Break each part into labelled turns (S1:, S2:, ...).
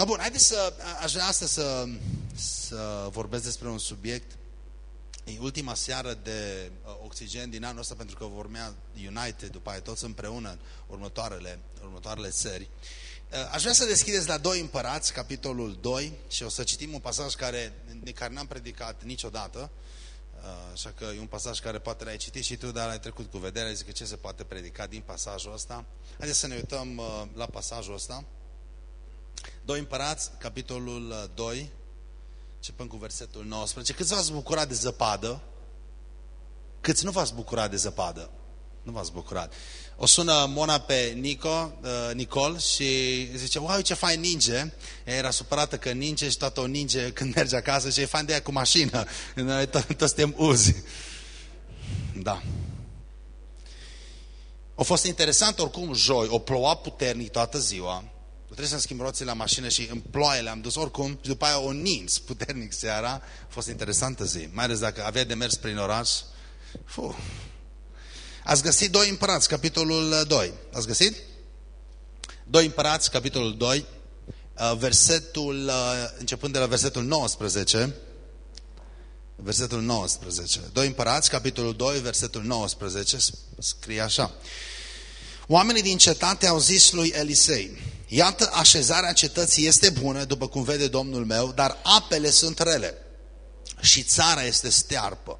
S1: No, bun, haideți să, aș vrea astăzi să, să vorbesc despre un subiect. E ultima seară de uh, oxigen din anul ăsta pentru că vormea United, după aia toți împreună următoarele, următoarele țări. Uh, aș vrea să deschideți la doi împărați, capitolul 2, și o să citim un pasaj care, de care n-am predicat niciodată, uh, așa că e un pasaj care poate l-ai citit și tu, dar l-ai trecut cu vederea, zic că ce se poate predica din pasajul ăsta. Haideți să ne uităm uh, la pasajul ăsta. Doi împărați, capitolul 2, începem cu versetul 19. Câți v-ați bucurat de zăpadă? Câți nu v-ați bucurat de zăpadă? Nu v-ați bucurat. O sună Mona pe Nico, uh, Nicol și zice, wow, ce fain ninge. Ea era supărată că ninge și toată o ninge când merge acasă și e fain de ea cu mașină. Noi toți suntem uzi. Da. A fost interesant oricum joi, o ploua puternic toată ziua. Trebuie să-mi schimb roțile la mașină și în ploaie le-am dus oricum și după aia o nins puternic seara. A fost interesantă zi, mai ales dacă avea de mers prin oraș. Fuh. Ați găsit doi împărați, capitolul 2. Ați găsit? Doi împărați, capitolul 2, uh, versetul, uh, începând de la versetul 19, versetul 19. Doi împărați, capitolul 2, versetul 19, scrie așa. Oamenii din cetate au zis lui Elisei, iată așezarea cetății este bună, după cum vede Domnul meu, dar apele sunt rele și țara este stearpă.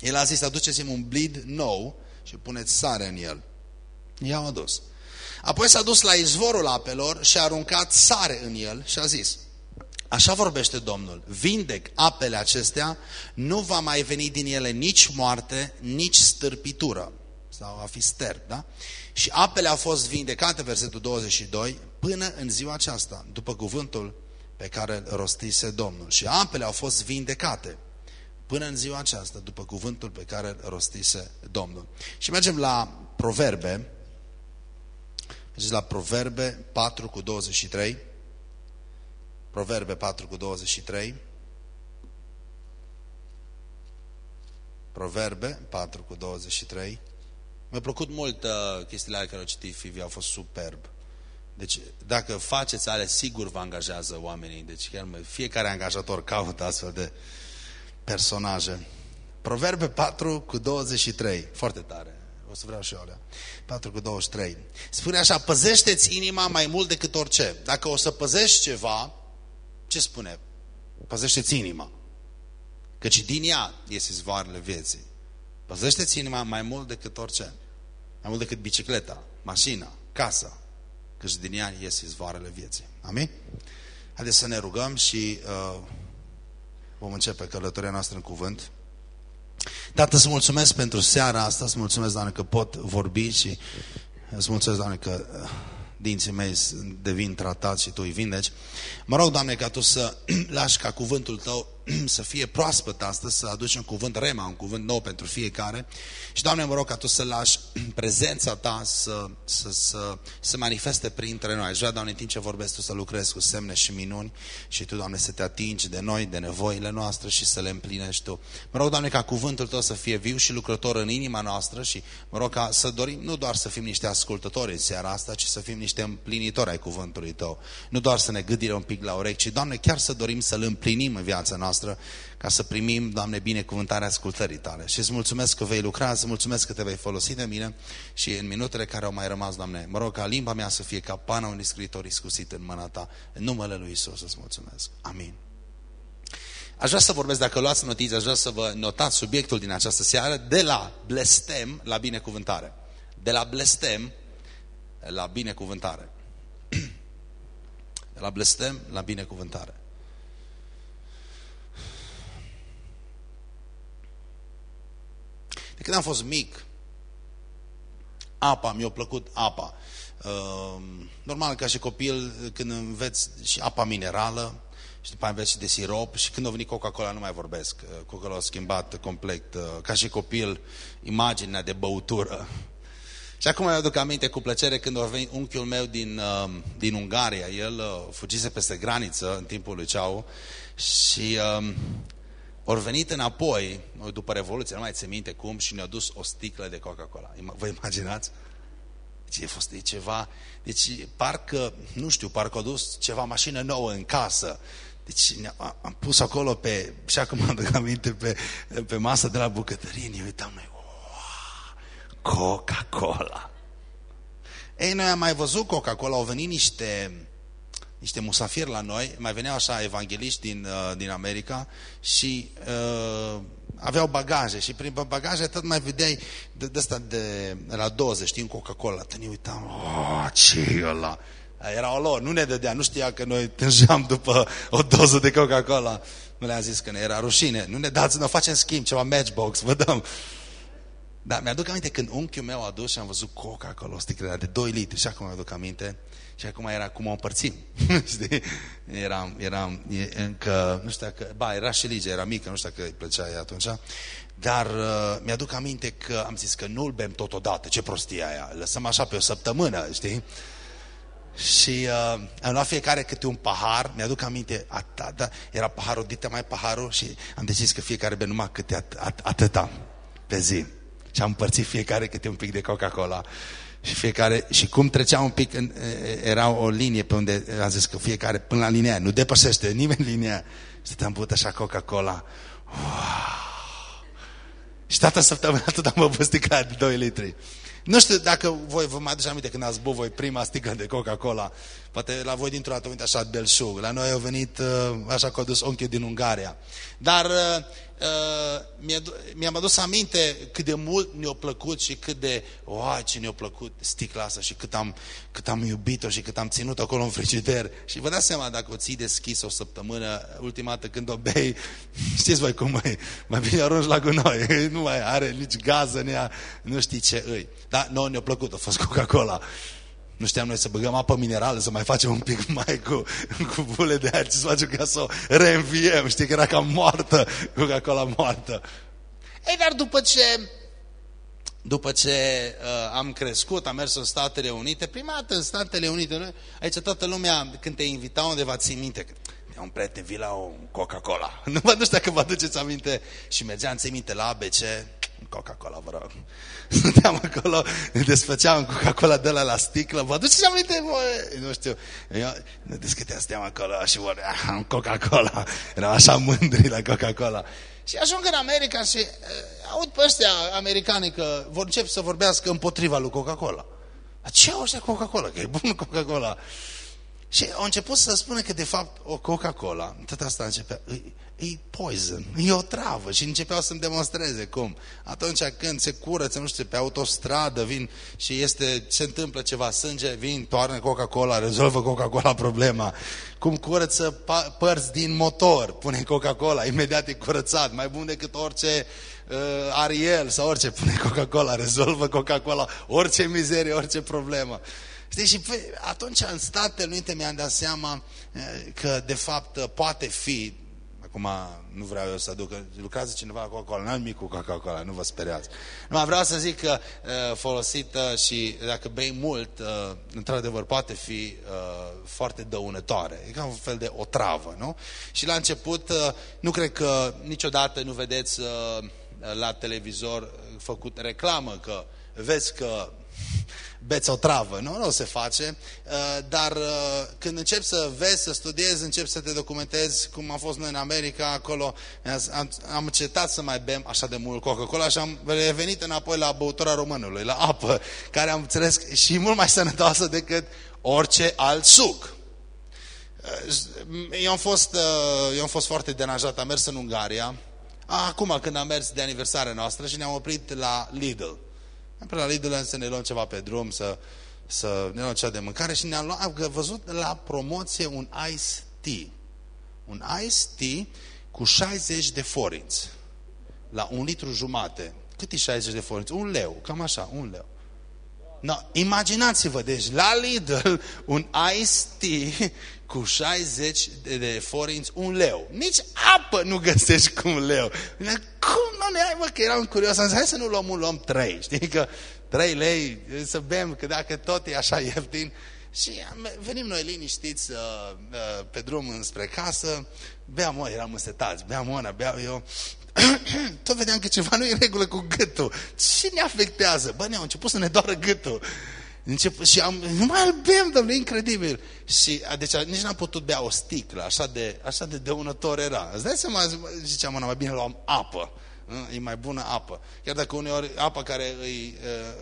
S1: El a zis, aduceți-mi un blid nou și puneți sare în el. I-au adus. Apoi s-a dus la izvorul apelor și a aruncat sare în el și a zis, Așa vorbește Domnul, vindec apele acestea, nu va mai veni din ele nici moarte, nici stârpitură. Sau a fi sterp, da? Și apele au fost vindecate, versetul 22, până în ziua aceasta, după cuvântul pe care îl rostise Domnul. Și apele au fost vindecate până în ziua aceasta, după cuvântul pe care îl rostise Domnul. Și mergem la Proverbe, mergem la Proverbe 4 cu 23, Proverbe 4 cu 23, Proverbe 4 cu 23, mi-a plăcut mult uh, chestiile care au citit Fivi, au fost superb. Deci, dacă faceți ale, sigur vă angajează oamenii. Deci, chiar fiecare angajator caută astfel de personaje. Proverbe 4 cu 23. Foarte tare. O să vreau și eu alea. 4 cu 23. Spune așa, păzește-ți inima mai mult decât orice. Dacă o să păzești ceva, ce spune? Păzește-ți inima. Căci din ea ies izvoarele vieții. Păzește-ți inima mai mult decât orice. Mai mult decât bicicleta, mașina, casa. Căci din ea ies izvoarele vieții. Amin? Haideți să ne rugăm și uh, vom începe călătoria noastră în cuvânt. Tată, să mulțumesc pentru seara asta, să mulțumesc, Doamne, că pot vorbi și îți mulțumesc, Doamne, că uh, dinții mei devin tratați și Tu îi vindeci. Mă rog, Doamne, ca Tu să lași ca cuvântul Tău să fie proaspăt astăzi, să aduci un cuvânt rema, un cuvânt nou pentru fiecare. Și, Doamne, mă rog ca Tu să lași prezența Ta să, să, să, să manifeste printre noi. Aș vrea, Doamne, în timp ce vorbesc Tu să lucrezi cu semne și minuni și Tu, Doamne, să te atingi de noi, de nevoile noastre și să le împlinești Tu. Mă rog, Doamne, ca cuvântul Tău să fie viu și lucrător în inima noastră și mă rog ca să dorim nu doar să fim niște ascultători în seara asta, ci să fim niște împlinitori ai cuvântului Tău. Nu doar să ne gâdire un pic la urechi, ci, Doamne, chiar să dorim să-L împlinim în viața noastră noastră ca să primim, Doamne, binecuvântarea ascultării Tale. Și îți mulțumesc că vei lucra, îți mulțumesc că te vei folosi de mine și în minutele care au mai rămas, Doamne, mă rog ca limba mea să fie ca pana unui scriitor iscusit în mâna Ta. În numele Lui Isus îți mulțumesc. Amin. Aș vrea să vorbesc, dacă luați notiți, aș vrea să vă notați subiectul din această seară, de la blestem la binecuvântare. De la blestem la binecuvântare. De la blestem la binecuvântare. De când am fost mic, apa, mi-a plăcut apa. Ehm, normal, ca și copil, când înveți și apa minerală, și după înveți și de sirop și când a venit Coca-Cola nu mai vorbesc. Coca-Cola a schimbat complet, ca și copil, imaginea de băutură. Și acum îmi aduc aminte cu plăcere când a venit unchiul meu din, ehm, din Ungaria. El fugise peste graniță în timpul lui Ceau și ehm, ori venit înapoi, după Revoluție, nu mai țin minte cum, și ne-a dus o sticlă de Coca-Cola. Vă imaginați? Deci e fost e ceva, deci parcă, nu știu, parcă a dus ceva mașină nouă în casă. Deci am pus acolo pe, și acum am aduc aminte, pe, pe masă de la bucătărie, ne uitam noi, wow, Coca-Cola. Ei, noi am mai văzut Coca-Cola, au venit niște, niște musafiri la noi, mai veneau așa evangeliști din, uh, din America și uh, aveau bagaje și prin bagaje tot mai vedeai de, de asta de, de la doze, știi, în Coca-Cola. Te ne uitam, oh, ce e ăla? Era o lor, nu ne dădea, nu știa că noi tângeam după o doză de Coca-Cola. Nu le-am zis că ne era rușine. Nu ne dați, nu facem schimb, ceva matchbox, vă dăm. Dar mi-aduc aminte când unchiul meu a dus și am văzut coca acolo, o sticlă de 2 litri și acum mi-aduc aminte și acum era cum o împărțim. Știi? Eram, eram încă, nu știu dacă, ba, era și Ligia, era mică, nu știu dacă îi plăcea ea atunci, dar uh, mi-aduc aminte că am zis că nu-l bem totodată, ce prostie aia, lăsăm așa pe o săptămână, știi? Și uh, am luat fiecare câte un pahar, mi-aduc aminte, atâta, da, era paharul, dita mai paharul și am decis că fiecare bea numai câte at, at, atâta pe zi. Și am împărțit fiecare câte un pic de Coca-Cola. Și fiecare, și cum trecea un pic, în, era o linie pe unde am zis că fiecare până la linia, nu depășește nimeni linia. Și stăteam băut așa Coca-Cola. Wow. Și toată săptămâna tot am băut sticla de 2 litri. Nu știu dacă voi vă mai aduceți aminte când ați băut voi prima sticlă de Coca-Cola. Poate la voi dintr-o dată, uite așa, belșug. La noi au venit uh, așa că a dus unchiul din Ungaria. Dar uh, uh, mi-am adus aminte cât de mult ne-a plăcut și cât de, oai, ce ne-a plăcut sticla asta și cât am, cât am iubit-o și cât am ținut acolo în frigider. Și vă dați seama, dacă o ții deschis o săptămână, ultima dată când o bei, știți voi cum e, mai bine arunci la gunoi, nu mai are nici gază în ea, nu știi ce îi. Dar nouă ne-a plăcut, a fost Coca-Cola. Nu știam noi să băgăm apă minerală, să mai facem un pic mai cu, cu bule de aer, ce să facem ca să o reînviem. Știi că era cam moartă, Coca-Cola moartă. Ei, dar după ce, după ce uh, am crescut, am mers în Statele Unite, prima dată în Statele Unite, noi, aici toată lumea, când te invita undeva, ții minte, că un prieten, vii la o Coca-Cola. Nu vă știu dacă vă aduceți aminte și mergeam, ții minte, la ABC, Coca-Cola, vă rog. Stăteam acolo, desfăceam Coca-Cola de la la sticlă. Vă aduceți aminte, bă? Nu știu. Eu, ne discuteam, stăteam acolo și vor, am Coca-Cola. Eram așa mândri la Coca-Cola. Și ajung în America și uh, aud pe ăștia americani că vor încep să vorbească împotriva lui Coca-Cola. Ce au ăștia Coca-Cola? Că e bun Coca-Cola. Și au început să spună că de fapt o Coca-Cola, tot asta începea, e poison, e o travă și începeau să-mi demonstreze cum. Atunci când se curăță, nu știu, pe autostradă vin și este, se întâmplă ceva, sânge, vin, toarnă Coca-Cola, rezolvă Coca-Cola problema. Cum curăță părți din motor, pune Coca-Cola, imediat e curățat, mai bun decât orice uh, Ariel sau orice, pune Coca-Cola, rezolvă Coca-Cola, orice mizerie, orice problemă. Știi, și atunci în Statele Unite mi-am dat seama uh, că de fapt poate fi Acum nu vreau eu să aduc, lucrează cineva cu Coca-Cola, n-am nimic cu Coca-Cola, nu vă speriați. Nu, vreau să zic că uh, folosită și dacă bei mult, uh, într-adevăr poate fi uh, foarte dăunătoare. E ca un fel de otravă, nu? Și la început, uh, nu cred că niciodată nu vedeți uh, la televizor făcut reclamă că vezi că beți o travă, nu? Nu se face, uh, dar uh, când începi să vezi, să studiezi, începi să te documentezi, cum am fost noi în America, acolo am, am încetat să mai bem așa de mult Coca-Cola și am revenit înapoi la băutura românului, la apă, care am înțeles și mult mai sănătoasă decât orice alt suc. Uh, eu am fost, eu am fost foarte deranjat, am mers în Ungaria, acum când am mers de aniversare noastră și ne-am oprit la Lidl. Am la Lidl să ne luăm ceva pe drum, să, să ne luăm ceva de mâncare și ne-am luat, am văzut la promoție un ice tea. Un ice tea cu 60 de forinți. La un litru jumate. Cât e 60 de forinți? Un leu, cam așa, un leu. No, imaginați-vă, deci la Lidl un ice tea cu 60 de, de forinți, un leu. Nici apă nu găsești cu un leu. Cum nu ne ai, mă, că eram curios. Am zis, hai să nu luăm un, luăm trei. Știi că trei lei să bem, că dacă tot e așa ieftin. Și venim noi liniștiți uh, uh, pe drum înspre casă, beam, mă, eram însetați, beam una, beam eu, tot vedeam că ceva nu e în regulă cu gâtul. Ce ne afectează? Bă, ne-au început să ne doară gâtul. Încep, și am, nu mai îl bem, domnule, incredibil. Și, deci, nici n-am putut bea o sticlă, așa de, așa de dăunător era. Îți dai seama, ziceam, mă, mai bine luam apă. E mai bună apă. Chiar dacă uneori apa care e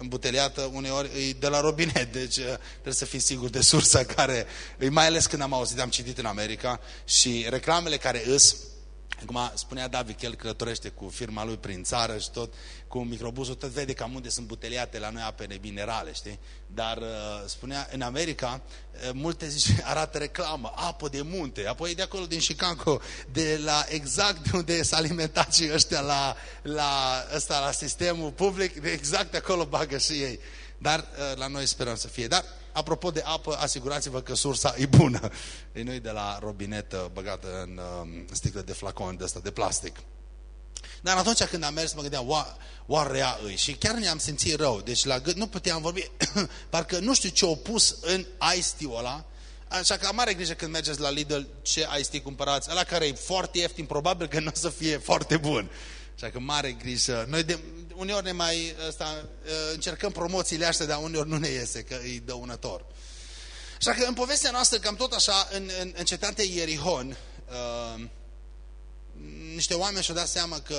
S1: îmbuteliată, uneori e de la robinet, deci trebuie să fii sigur de sursa care, e mai ales când am auzit, am citit în America și reclamele care îs Acum spunea David că el călătorește cu firma lui prin țară și tot, cu microbuzul, tot vede cam unde sunt buteliate la noi apele minerale, știi? Dar uh, spunea, în America, uh, multe zice, arată reclamă, apă de munte, apoi de acolo din Chicago, de la exact de unde s-a alimentat și ăștia la, la, ăsta, la sistemul public, exact de acolo bagă și ei. Dar uh, la noi sperăm să fie. Dar apropo de apă, asigurați-vă că sursa e bună. E nu de la robinetă băgată în uh, sticlă de flacon de asta de plastic. Dar atunci când am mers, mă gândeam, oa, oare rea îi? Și chiar ne-am simțit rău. Deci la gând, nu puteam vorbi, parcă nu știu ce au pus în ice ăla, Așa că am mare grijă când mergeți la Lidl ce ice cumpărați. Ăla care e foarte ieftin, probabil că nu o să fie foarte bun. Așa că mare grijă. Noi de, uneori ne mai ăsta, încercăm promoțiile astea, dar uneori nu ne iese, că e dăunător. Așa că în povestea noastră, cam tot așa, în, în, în cetatea Ierihon, uh, niște oameni și-au dat seama că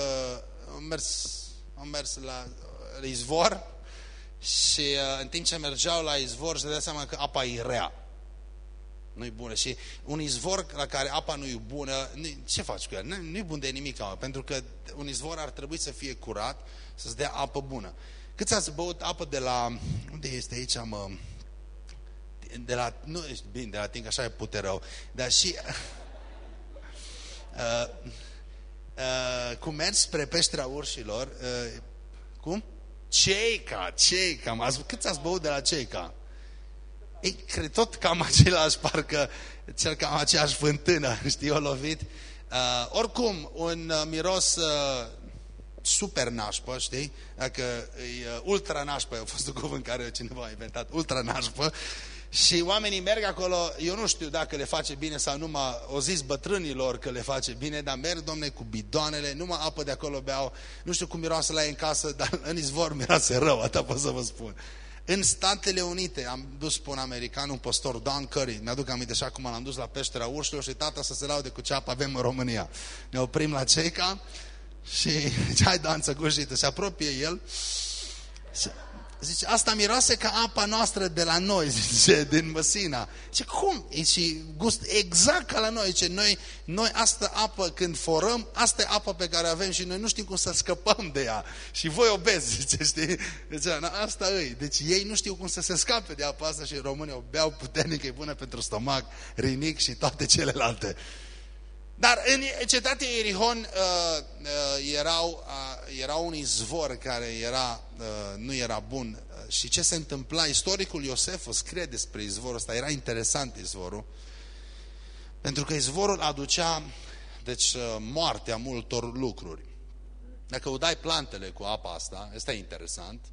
S1: au mers, au mers la, la izvor și uh, în timp ce mergeau la izvor și-au dat seama că apa e rea. Nu-i bună. Și un izvor la care apa nu e bună, ce faci cu el? Nu, e bun de nimic, pentru că un izvor ar trebui să fie curat, să-ți dea apă bună. Cât ați băut apă de la... Unde este aici, mă? De la... Nu, ești bine, de la Ting, așa e puterău. Dar și... Uh, uh, cum mergi spre peștera urșilor, uh, cum? Ceica, Ceica. Cât ați băut de la Ceica? E, cred, tot cam același, parcă cel cam aceeași fântână, știi, o lovit. Uh, oricum, un uh, miros uh, super nașpă, știi? Dacă e uh, ultra nașpă, a fost un cuvânt care cineva a inventat, ultra nașpă, și oamenii merg acolo, eu nu știu dacă le face bine sau numai o zis bătrânilor că le face bine, dar merg, domne, cu bidoanele, numai apă de acolo beau, nu știu cum miroase la ei în casă, dar în izvor miroase rău, atât pot să vă spun. În Statele Unite am dus pe un american, un pastor, Don Curry, mi-aduc aminte așa cum l-am dus la peștera urșilor și tata să se laude cu ce apă avem în România. Ne oprim la Ceica și ce ai danță gujită, se apropie el. Și Zice, asta miroase ca apa noastră de la noi, zice, din Măsina. Zice, cum? E și gust exact ca la noi. Zice, noi, noi asta apă, când forăm, asta e apă pe care avem și noi nu știm cum să scăpăm de ea. Și voi obezi, zice, știi? Zice, asta e. Deci ei nu știu cum să se scape de apa asta și românii o beau puternic, e bună pentru stomac, rinic și toate celelalte. Dar în cetatea Ierihon uh, uh, erau, uh, era un izvor care era, uh, nu era bun. Uh, și ce se întâmpla? Istoricul Iosef scrie despre izvorul ăsta. Era interesant izvorul. Pentru că izvorul aducea deci, uh, moartea multor lucruri. Dacă udai plantele cu apa asta, asta e interesant,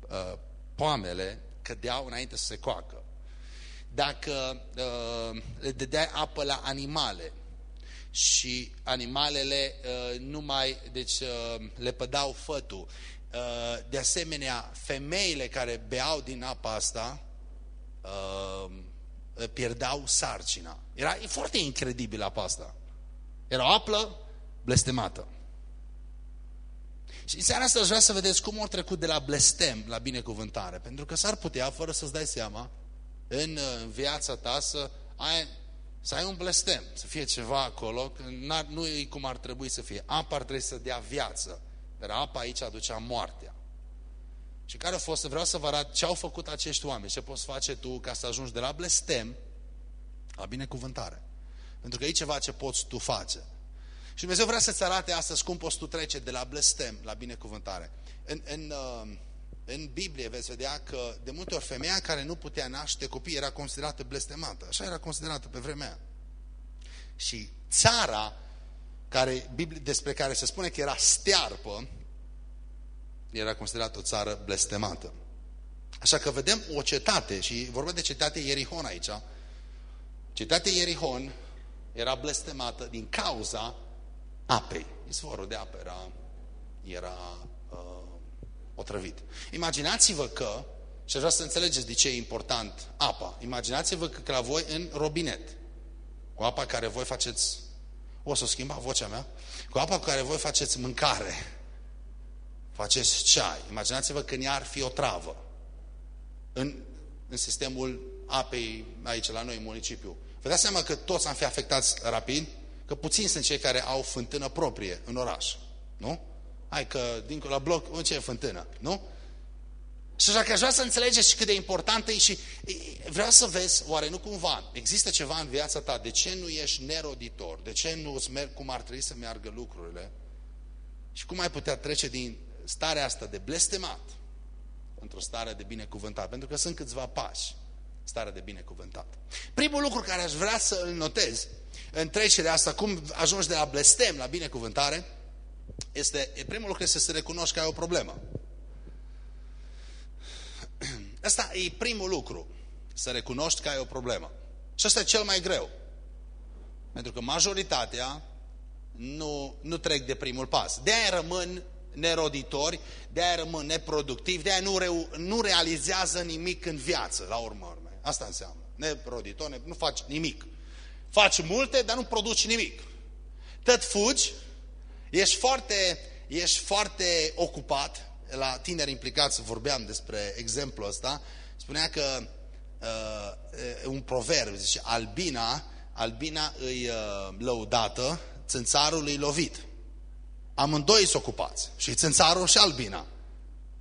S1: uh, poamele cădeau înainte să se coacă dacă uh, le dădeai apă la animale și animalele uh, nu mai, deci uh, le pădau fătul. Uh, de asemenea, femeile care beau din apa asta uh, pierdeau sarcina. Era e foarte incredibil apa asta. Era o apă blestemată. Și în seara asta aș vrea să vedeți cum au trecut de la blestem la binecuvântare. Pentru că s-ar putea, fără să-ți dai seama, în, în viața ta să ai, să ai un blestem, să fie ceva acolo, că nu e cum ar trebui să fie. Apa ar trebui să dea viață, dar apa aici aducea moartea. Și care a fost, vreau să vă arăt ce au făcut acești oameni, ce poți face tu ca să ajungi de la blestem la binecuvântare. Pentru că e ceva ce poți tu face. Și Dumnezeu vrea să-ți arate astăzi cum poți tu trece de la blestem la binecuvântare. În, în uh, în Biblie veți vedea că de multe ori femeia care nu putea naște copii era considerată blestemată. Așa era considerată pe vremea Și țara care, despre care se spune că era stearpă, era considerată o țară blestemată. Așa că vedem o cetate, și vorbim de cetatea Ierihon aici. Cetatea Ierihon era blestemată din cauza apei. Izvorul de apă era, era uh, otrăvit. Imaginați-vă că Și vreau să înțelegeți de ce e important apa. Imaginați-vă că la voi în robinet, cu apa care voi faceți, o să schimba vocea mea, cu apa cu care voi faceți mâncare, faceți ceai. Imaginați-vă că ea ar fi o travă în, în sistemul apei aici la noi în municipiu. Vă dați seama că toți am fi afectați rapid? Că puțini sunt cei care au fântână proprie în oraș. Nu? Hai că dincolo la bloc, ce e fântână? Nu? Și așa că aș vrea să înțelegeți și cât de importantă e și vreau să vezi, oare nu cumva, există ceva în viața ta, de ce nu ești neroditor, de ce nu îți merg cum ar trebui să meargă lucrurile și cum ai putea trece din starea asta de blestemat într-o stare de binecuvântat, pentru că sunt câțiva pași, starea de binecuvântat. Primul lucru care aș vrea să îl notez în trecerea asta, cum ajungi de la blestem la binecuvântare, este, primul lucru este să recunoști că ai o problemă. Asta e primul lucru, să recunoști că ai o problemă. Și asta e cel mai greu. Pentru că majoritatea nu, nu trec de primul pas. De-aia rămân neroditori, de-aia rămân neproductivi, de-aia nu, reu, nu realizează nimic în viață, la urmă. Asta înseamnă. Neroditor, ne, nu faci nimic. Faci multe, dar nu produci nimic. Tot fugi, ești foarte, ești foarte ocupat, la tineri implicați vorbeam despre exemplul ăsta, spunea că uh, un proverb, zice, albina, albina îi uh, lăudată, țânțarul îi lovit. Amândoi sunt ocupați, și țânțarul și albina.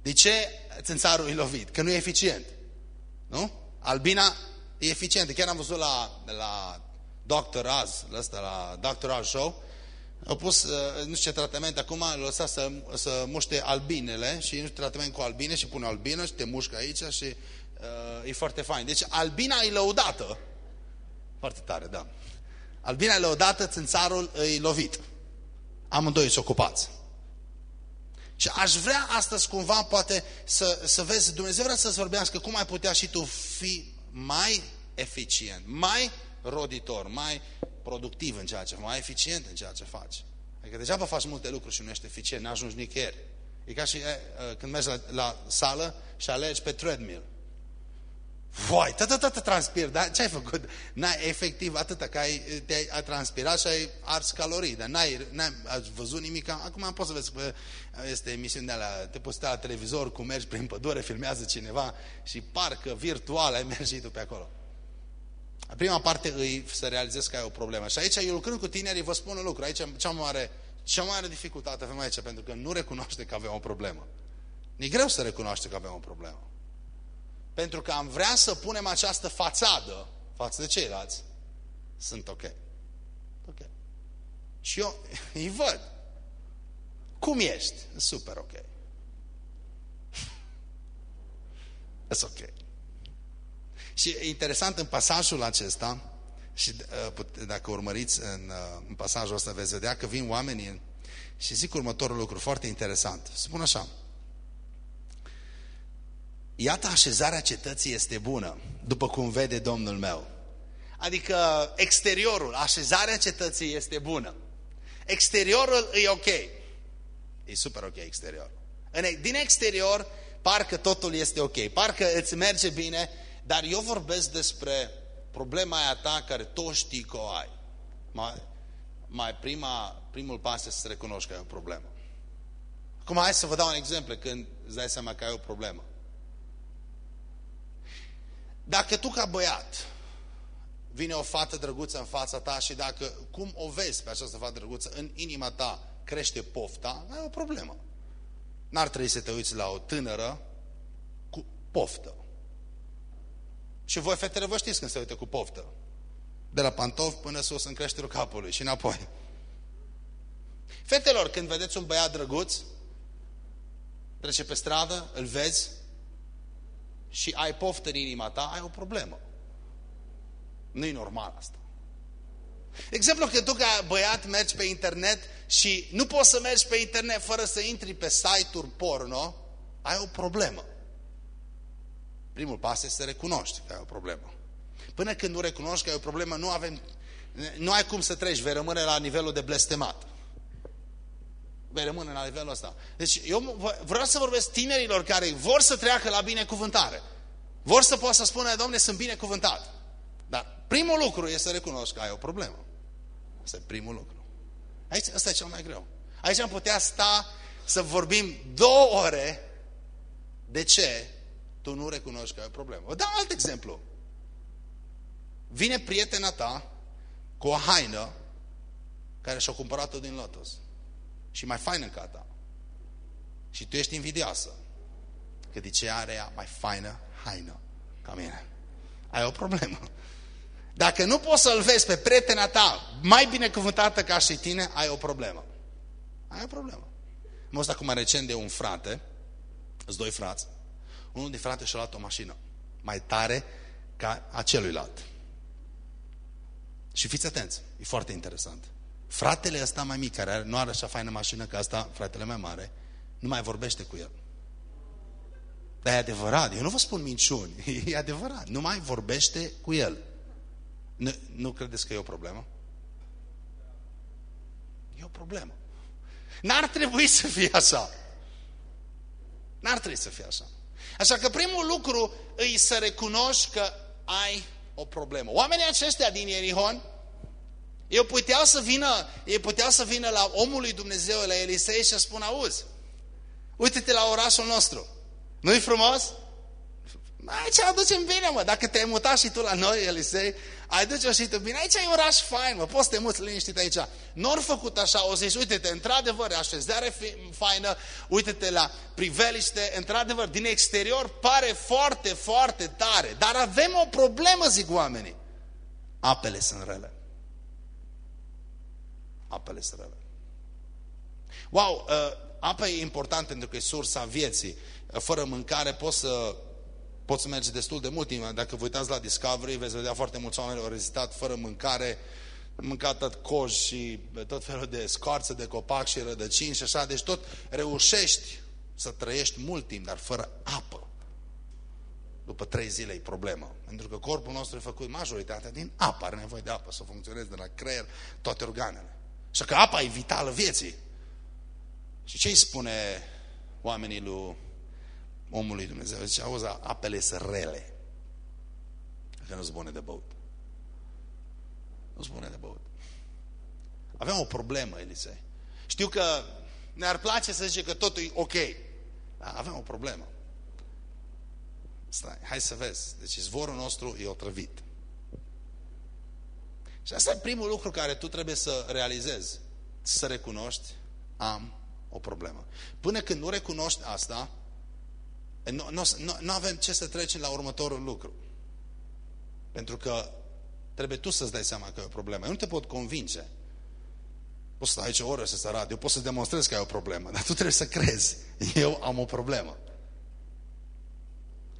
S1: De ce țânțarul îi lovit? Că nu e eficient. Nu? Albina e eficientă. Chiar am văzut la, la Dr. Az, la, ăsta, la Dr. Az Show, au pus, uh, nu știu ce tratament, acum l lăsat să, să muște albinele și nu știu tratament cu albine și pune albină și te mușcă aici și uh, e foarte fain. Deci albina e lăudată. Foarte tare, da. Albina e lăudată, țânțarul e lovit. Amândoi sunt ocupați. Și aș vrea astăzi cumva poate să, să vezi, Dumnezeu vrea să-ți vorbească cum ai putea și tu fi mai eficient, mai roditor, mai productiv în ceea ce faci, mai eficient în ceea ce faci. Adică degeaba faci multe lucruri și nu ești eficient, n-ajungi nicăieri. E ca și e, când mergi la, la sală și alegi pe treadmill. Voi, tot, tot, tot transpir, dar ce ai făcut? N-ai efectiv atâta, că ai, te-ai ai transpirat și ai ars calorii, dar n-ai, n-ai văzut nimic. Acum poți să vezi că este emisiune de alea, te poți sta la televizor, cum mergi prin pădure, filmează cineva și parcă virtual ai mers și tu pe acolo. Prima parte îi să realizezi că ai o problemă. Și aici, eu lucrând cu tinerii, vă spun un lucru. Aici, cea mai mare, cea mai mare dificultate avem aici, pentru că nu recunoaște că avem o problemă. E greu să recunoaște că avem o problemă. Pentru că am vrea să punem această fațadă față de ceilalți. Sunt ok. Ok. Și eu îi văd. Cum ești? Super ok. It's ok. Și e interesant în pasajul acesta, și uh, dacă urmăriți în, uh, în pasajul ăsta veți vedea că vin oamenii și zic următorul lucru foarte interesant. Spun așa, Iată așezarea cetății este bună, după cum vede Domnul meu. Adică exteriorul, așezarea cetății este bună. Exteriorul e ok. E super ok exteriorul. Din exterior, parcă totul este ok, parcă îți merge bine, dar eu vorbesc despre problema aia ta care tu știi că o ai. Mai, mai prima, primul pas este să recunoști că ai o problemă. Acum hai să vă dau un exemplu când îți dai seama că ai o problemă. Dacă tu ca băiat vine o fată drăguță în fața ta și dacă cum o vezi pe această fată drăguță, în inima ta crește pofta, ai o problemă. N-ar trebui să te uiți la o tânără cu poftă. Și voi, fetele, vă știți când se uită cu poftă. De la pantofi până sus în creșterul capului și înapoi. Fetelor, când vedeți un băiat drăguț, trece pe stradă, îl vezi, și ai poftă în inima ta, ai o problemă. Nu-i normal asta. Exemplu că tu ca băiat mergi pe internet și nu poți să mergi pe internet fără să intri pe site-uri porno, ai o problemă. Primul pas este să recunoști că ai o problemă. Până când nu recunoști că ai o problemă, nu, avem, nu ai cum să treci, vei rămâne la nivelul de blestemat. Vei rămâne la nivelul ăsta. Deci eu vreau să vorbesc tinerilor care vor să treacă la binecuvântare. Vor să poată să spună, domne, sunt binecuvântat. Dar primul lucru este să recunoști că ai o problemă. Asta e primul lucru. Aici, asta e cel mai greu. Aici am putea sta să vorbim două ore de ce tu nu recunoști că ai o problemă. Vă dau un alt exemplu. Vine prietena ta cu o haină care și-a cumpărat-o din Lotus și mai faină ca ta. Și tu ești invidioasă că de ce are ea mai faină haină ca mine. Ai o problemă. Dacă nu poți să-l vezi pe prietena ta mai binecuvântată ca și tine, ai o problemă. Ai o problemă. Am văzut acum recent de un frate, sunt doi frați, unul din frate și-a luat o mașină mai tare ca a celuilalt. Și fiți atenți, e foarte interesant. Fratele ăsta mai mic, care nu are așa faină mașină ca asta, fratele mai mare, nu mai vorbește cu el. Dar e adevărat, eu nu vă spun minciuni, e adevărat, nu mai vorbește cu el. Nu, nu credeți că e o problemă? E o problemă. N-ar trebui să fie așa. N-ar trebui să fie așa. Așa că primul lucru îi să recunoști că ai o problemă. Oamenii aceștia din Ierihon, eu puteau să vină, ei puteau să vină la omul lui Dumnezeu, la Elisei și să spună, auzi, uite-te la orașul nostru. Nu-i frumos? Aici aducem bine, mă. Dacă te-ai mutat și tu la noi, Elisei, ai duce-o și tu bine. Aici e oraș fain, mă. Poți să te muți liniștit aici. Nu au făcut așa. O zis, uite-te, într-adevăr, așezare faină, uite-te la priveliște. Într-adevăr, din exterior pare foarte, foarte tare. Dar avem o problemă, zic oamenii. Apele sunt rele. Apele sunt rele. Wow, uh, apa e importantă pentru că e sursa vieții. Uh, fără mâncare poți să Poți să mergi destul de mult timp. Dacă vă uitați la Discovery, veți vedea foarte mulți oameni au rezistat fără mâncare, mâncat tot coș și tot felul de scoarță de copac și rădăcini și așa. Deci tot reușești să trăiești mult timp, dar fără apă. După trei zile e problemă. Pentru că corpul nostru e făcut majoritatea din apă. Are nevoie de apă să funcționeze de la creier toate organele. Și că apa e vitală vieții. Și ce îi spune oamenii lui omului Dumnezeu. Zice, auzi, apele sunt rele. Că nu-s bune de băut. Nu-s bune de băut. Avem o problemă, Elisei. Știu că ne-ar place să zice că totul e ok. Dar avem o problemă. Stai, hai să vezi. Deci zvorul nostru e otrăvit. Și asta e primul lucru care tu trebuie să realizezi. Să recunoști, am o problemă. Până când nu recunoști asta, nu, nu, nu, nu avem ce să trecem la următorul lucru. Pentru că trebuie tu să-ți dai seama că e o problemă. Eu nu te pot convinge. Poți să stai aici o oră să-ți arăt. Eu pot să demonstrez că ai o problemă. Dar tu trebuie să crezi. Eu am o problemă.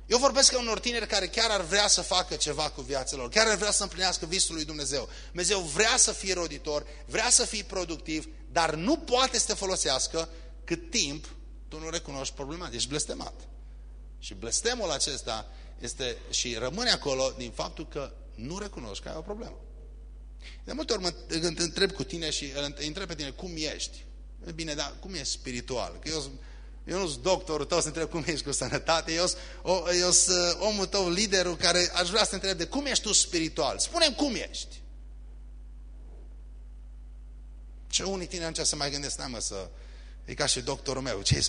S1: Eu vorbesc ca unor tineri care chiar ar vrea să facă ceva cu viața lor, chiar ar vrea să împlinească visul lui Dumnezeu. Dumnezeu vrea să fie roditor, vrea să fie productiv, dar nu poate să te folosească cât timp tu nu recunoști problema. Ești blestemat. Și blestemul acesta este și rămâne acolo din faptul că nu recunoști că ai o problemă. De multe ori mă întreb cu tine și îl întreb pe tine cum ești. Bine, dar cum ești spiritual? Că eu, eu nu sunt doctorul tău să întreb cum ești cu sănătate, eu, eu sunt uh, omul tău, liderul care aș vrea să te întreb de cum ești tu spiritual. spune cum ești. Ce unii tine atunci să mai gândesc, n să... E ca și doctorul meu, ce îi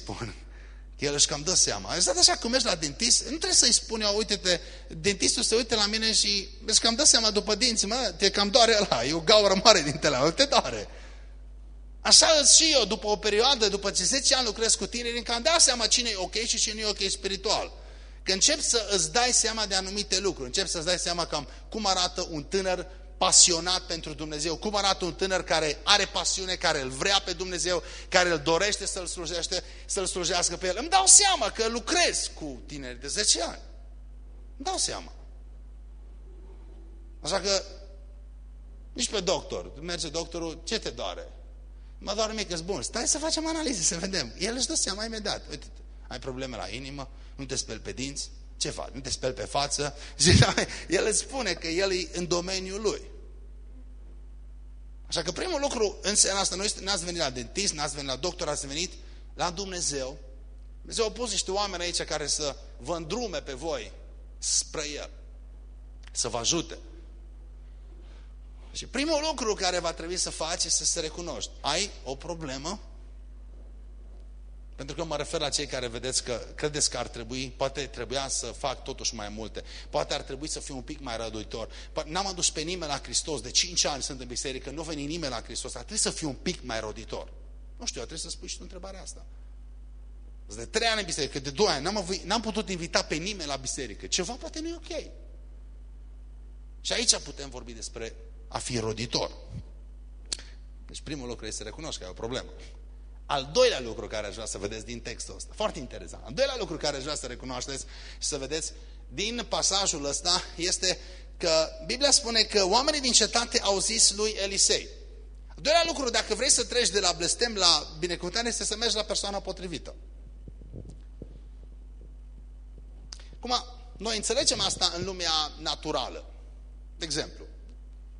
S1: spun? El își cam dă seama. Exact așa cum mergi la dentist, nu trebuie să-i spun eu, uite-te, dentistul se uită la mine și își cam dă seama după dinți, mă, te cam doare ăla, e o gaură mare din tela, te doare. Așa și eu, după o perioadă, după ce 10 ani lucrez cu tineri, cam dau seama cine e ok și cine e ok spiritual. Că încep să îți dai seama de anumite lucruri, încep să-ți dai seama cam cum arată un tânăr pasionat pentru Dumnezeu, cum arată un tânăr care are pasiune, care îl vrea pe Dumnezeu, care îl dorește să-l slujește, să-l slujească pe el. Îmi dau seama că lucrez cu tineri de 10 ani. Îmi dau seama. Așa că nici pe doctor. Merge doctorul, ce te doare? Mă doare mie că bun. Stai să facem analize, să vedem. El își dă seama imediat. Uite, ai probleme la inimă, nu te speli pe dinți, ce faci? Nu te speli pe față? El îți spune că el e în domeniul lui. Așa că primul lucru în seara asta, noi n-ați venit la dentist, n-ați venit la doctor, ați venit la Dumnezeu. Dumnezeu a pus niște oameni aici care să vă îndrume pe voi spre El. Să vă ajute. Și primul lucru care va trebui să faci este să se recunoști. Ai o problemă? Pentru că mă refer la cei care vedeți că credeți că ar trebui, poate trebuia să fac totuși mai multe, poate ar trebui să fiu un pic mai răduitor. N-am adus pe nimeni la Hristos, de 5 ani sunt în biserică, nu veni nimeni la Hristos, ar trebui să fiu un pic mai roditor. Nu știu, trebuie să spui și tu întrebarea asta. De trei ani în biserică, de doi ani, n-am putut invita pe nimeni la biserică. Ceva poate nu e ok. Și aici putem vorbi despre a fi roditor. Deci primul lucru este să recunoști că ai o problemă. Al doilea lucru care aș vrea să vedeți din textul ăsta, foarte interesant, al doilea lucru care aș vrea să recunoașteți și să vedeți din pasajul ăsta este că Biblia spune că oamenii din cetate au zis lui Elisei. Al doilea lucru, dacă vrei să treci de la blestem la binecuvântare, este să mergi la persoana potrivită. Acum, noi înțelegem asta în lumea naturală. De exemplu,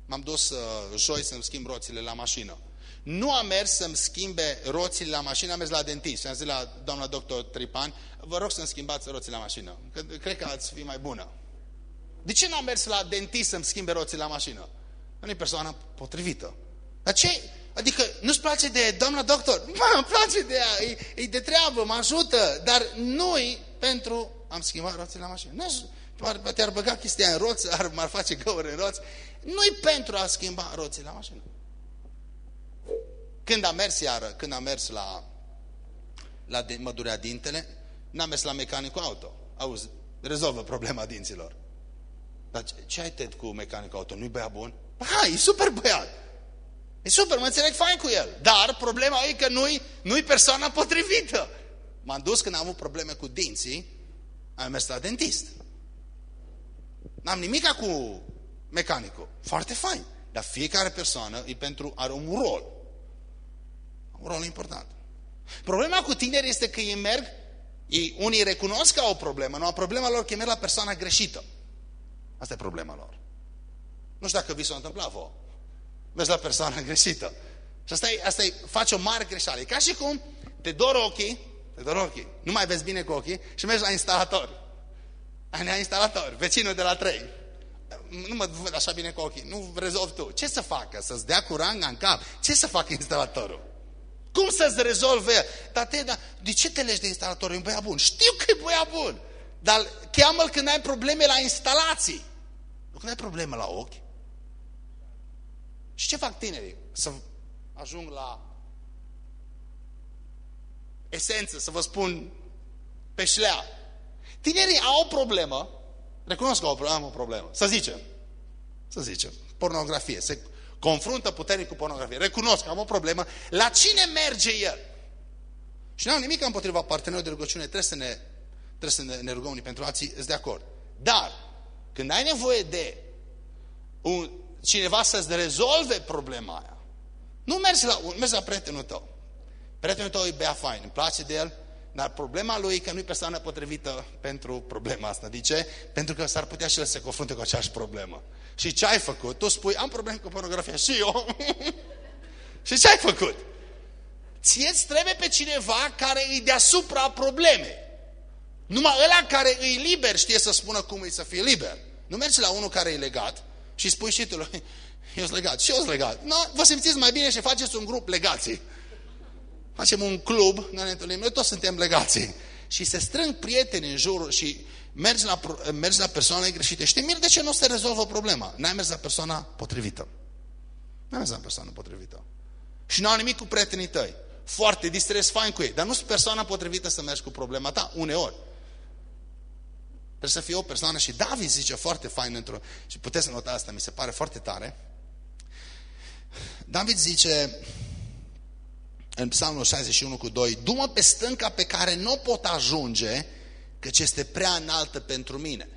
S1: m-am dus uh, joi să-mi schimb roțile la mașină. Nu am mers să-mi schimbe roțile la mașină, am mers la dentist și am zis la doamna doctor Tripan, vă rog să-mi schimbați roțile la mașină, că cred că ați fi mai bună. De ce n-am mers la dentist să-mi schimbe roțile la mașină? Nu e persoana potrivită. Dar ce? Adică nu-ți place de doamna doctor? Mă, îmi place de ea, e, e de treabă, mă ajută, dar nu-i pentru am schimbat roțile la mașină. Nu te-ar băga chestia în roți, ar, ar face găuri în roți. Nu-i pentru a schimba roțile la mașină. Când am mers iară, când am mers la, la de, mă durea dintele, n-am mers la mecanicul auto. Auzi, rezolvă problema dinților. Dar ce, ce ai ted cu mecanicul auto? Nu-i băiat bun? Ha, e super băiat. E super, mă înțeleg fain cu el. Dar problema e că nu-i nu, -i, persoana potrivită. M-am dus când am avut probleme cu dinții, am mers la dentist. N-am nimic cu mecanicul. Foarte fain. Dar fiecare persoană e pentru, are un rol. Un rol important. Problema cu tineri este că ei merg, ei, unii recunosc că au o problemă, nu au problema lor că ei merg la persoana greșită. Asta e problema lor. Nu știu dacă vi s-a întâmplat vouă. Mergi la persoana greșită. Și asta e, asta e, face o mare greșeală. E ca și cum te dor ochii, te dor ochii, nu mai vezi bine cu ochii și mergi la instalator. La instalator, vecinul de la 3 nu mă văd așa bine cu ochii, nu rezolvi tu. Ce să facă? Să-ți dea cu ranga în cap? Ce să facă instalatorul? Cum să-ți rezolve? Dar te, dar, de ce te legi de instalator? E un băiat bun. Știu că e băiat bun. Dar cheamă-l când ai probleme la instalații. Nu când ai probleme la ochi. Și ce fac tinerii? Să ajung la esență, să vă spun pe șlea. Tinerii au o problemă Recunosc că am o problemă. Să zicem. Să zicem. Pornografie. Se confruntă puternic cu pornografie. Recunosc că am o problemă. La cine merge el? Și n-am nimic împotriva partenerului de rugăciune. Trebuie să ne, trebuie să ne, ne rugăm unii pentru alții. Îți de acord. Dar, când ai nevoie de un, cineva să-ți rezolve problema aia, nu mergi la, mergi la prietenul tău. Prietenul tău e bea fain, îmi place de el, dar problema lui e că nu e persoana potrivită pentru problema asta. De ce? Pentru că s-ar putea și el să se confrunte cu aceeași problemă. Și ce ai făcut? Tu spui, am probleme cu pornografia. Și eu. și ce ai făcut? ție trebuie pe cineva care îi deasupra probleme. Numai ăla care îi liber știe să spună cum îi să fie liber. Nu mergi la unul care e legat și spui și tu, eu sunt legat, și eu sunt legat. No, vă simțiți mai bine și faceți un grup legații. Facem un club, noi ne întâlnim, noi toți suntem legații. Și se strâng prieteni în jur și mergi la, mergi la persoane greșite. Și te miri de ce nu se rezolvă problema. N-ai mers la persoana potrivită. N-ai mers la persoana potrivită. Și nu au nimic cu prietenii tăi. Foarte distres, fain cu ei. Dar nu sunt persoana potrivită să mergi cu problema ta, uneori. Trebuie să fie o persoană și David zice foarte fain într-o... Și puteți nota asta, mi se pare foarte tare. David zice, în Psalmul 61 cu 2, du pe stânca pe care nu pot ajunge, căci este prea înaltă pentru mine.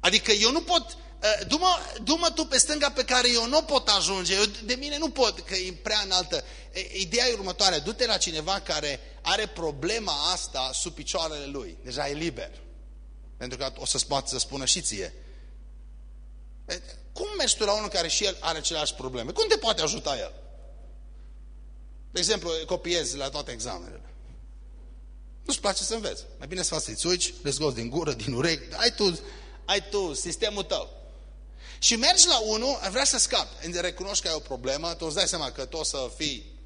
S1: Adică eu nu pot, ă, du-mă, du tu pe stânga pe care eu nu pot ajunge, eu de mine nu pot, că e prea înaltă. Ideea e următoarea, du-te la cineva care are problema asta sub picioarele lui, deja e liber. Pentru că o să-ți poată să spună și ție. Cum mergi tu la unul care și el are aceleași probleme? Cum te poate ajuta el? De exemplu, copiezi la toate examenele. Nu-ți place să înveți. Mai bine să faci să-i țuici, le scoți din gură, din urechi, ai tu, ai tu sistemul tău. Și mergi la unul, vrea să scapi. Recunoști că ai o problemă, tu îți dai seama că tu o să fii,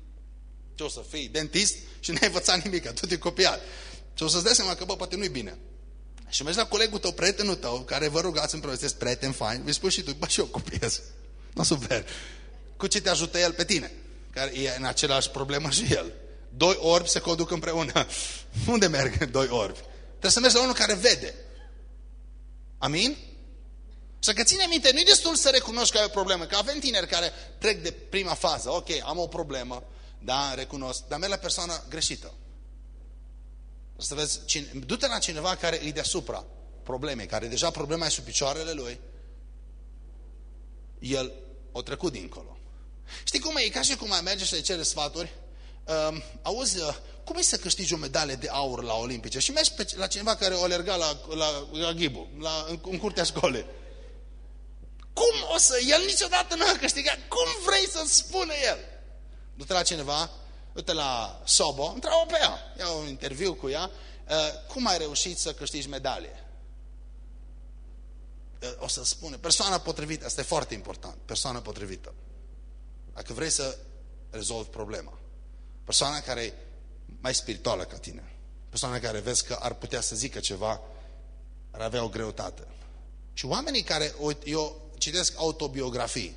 S1: tu o să fii dentist și n-ai învățat nimic, tu te copiat. Și o să-ți dai seama că, bă, poate nu-i bine. Și mergi la colegul tău, prietenul tău, care vă rugați împreună, sunteți prieten fain, îi spui și tu, bă, și eu copiez. Nu super. Cu ce te ajută el pe tine? Care e în același problemă și el. Doi orbi se conduc împreună. Unde merg doi orbi? Trebuie să mergi la unul care vede. Amin? Să că ține minte, nu-i destul să recunoști că ai o problemă, că avem tineri care trec de prima fază. Ok, am o problemă, da, recunosc, dar merg la persoana greșită. Să vezi, du-te la cineva care îi deasupra problemei, care deja problema e sub picioarele lui, el o trecut dincolo. Știi cum e? E ca și cum mai merge și le cere sfaturi. Uh, auzi, uh, cum e să câștigi o medalie de aur la Olimpice? Și mergi pe, la cineva care o alerga la, la, la Ghibu, la, în, în curtea școlii. Cum o să... El niciodată nu a câștigat. Cum vrei să spună el? Du-te la cineva, du-te la Sobo, întreabă pe ea. Ia un interviu cu ea. Uh, cum ai reușit să câștigi medalie? Uh, o să spune. Persoana potrivită. Asta e foarte important. Persoana potrivită. Dacă vrei să rezolvi problema. Persoana care e mai spirituală ca tine. Persoana care vezi că ar putea să zică ceva, ar avea o greutate. Și oamenii care, eu citesc autobiografii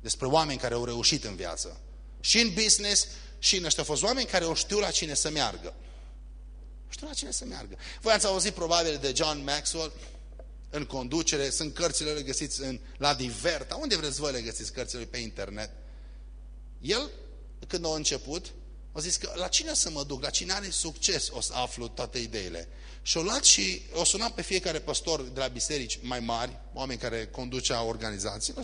S1: despre oameni care au reușit în viață. Și în business, și în ăștia au fost oameni care o știu la cine să meargă. Știu la cine să meargă. Voi ați auzit probabil de John Maxwell în conducere, sunt cărțile le găsiți în, la Diverta, unde vreți voi le găsiți cărțile pe internet. El, când a început, a zis că la cine să mă duc, la cine are succes o să aflu toate ideile. Și o luat și o sunat pe fiecare păstor de la biserici mai mari, oameni care conduceau organizații.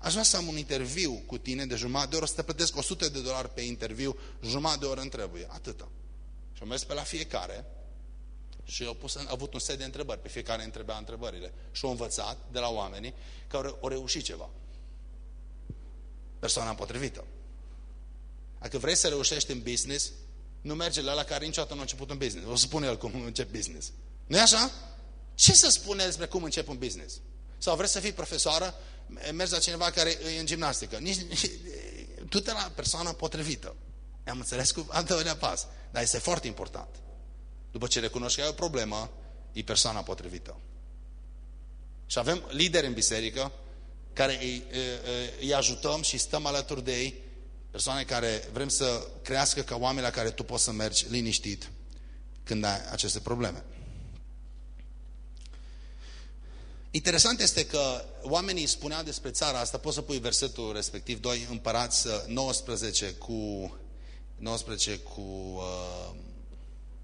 S1: Aș vrea să am un interviu cu tine de jumătate de oră, să te plătesc 100 de dolari pe interviu, jumătate de oră trebuie, atâta. Și am mers pe la fiecare și au pus, a avut un set de întrebări, pe fiecare întrebea întrebările. Și au învățat de la oamenii care au reușit ceva. Persoana potrivită. Dacă vrei să reușești în business, nu merge la la care niciodată nu a început un business. O să spune el cum încep business. nu e așa? Ce să spune despre cum încep un business? Sau vrei să fii profesoară, mergi la cineva care e în gimnastică. Nici, tu te la persoana potrivită. Am înțeles cu al doilea pas. Dar este foarte important. După ce recunoști că ai o problemă, e persoana potrivită. Și avem lideri în biserică care îi, îi ajutăm și stăm alături de ei Persoane care vrem să crească ca oameni la care tu poți să mergi liniștit când ai aceste probleme. Interesant este că oamenii spuneau despre țara asta, poți să pui versetul respectiv, 2 împărați 19 cu 19 cu uh,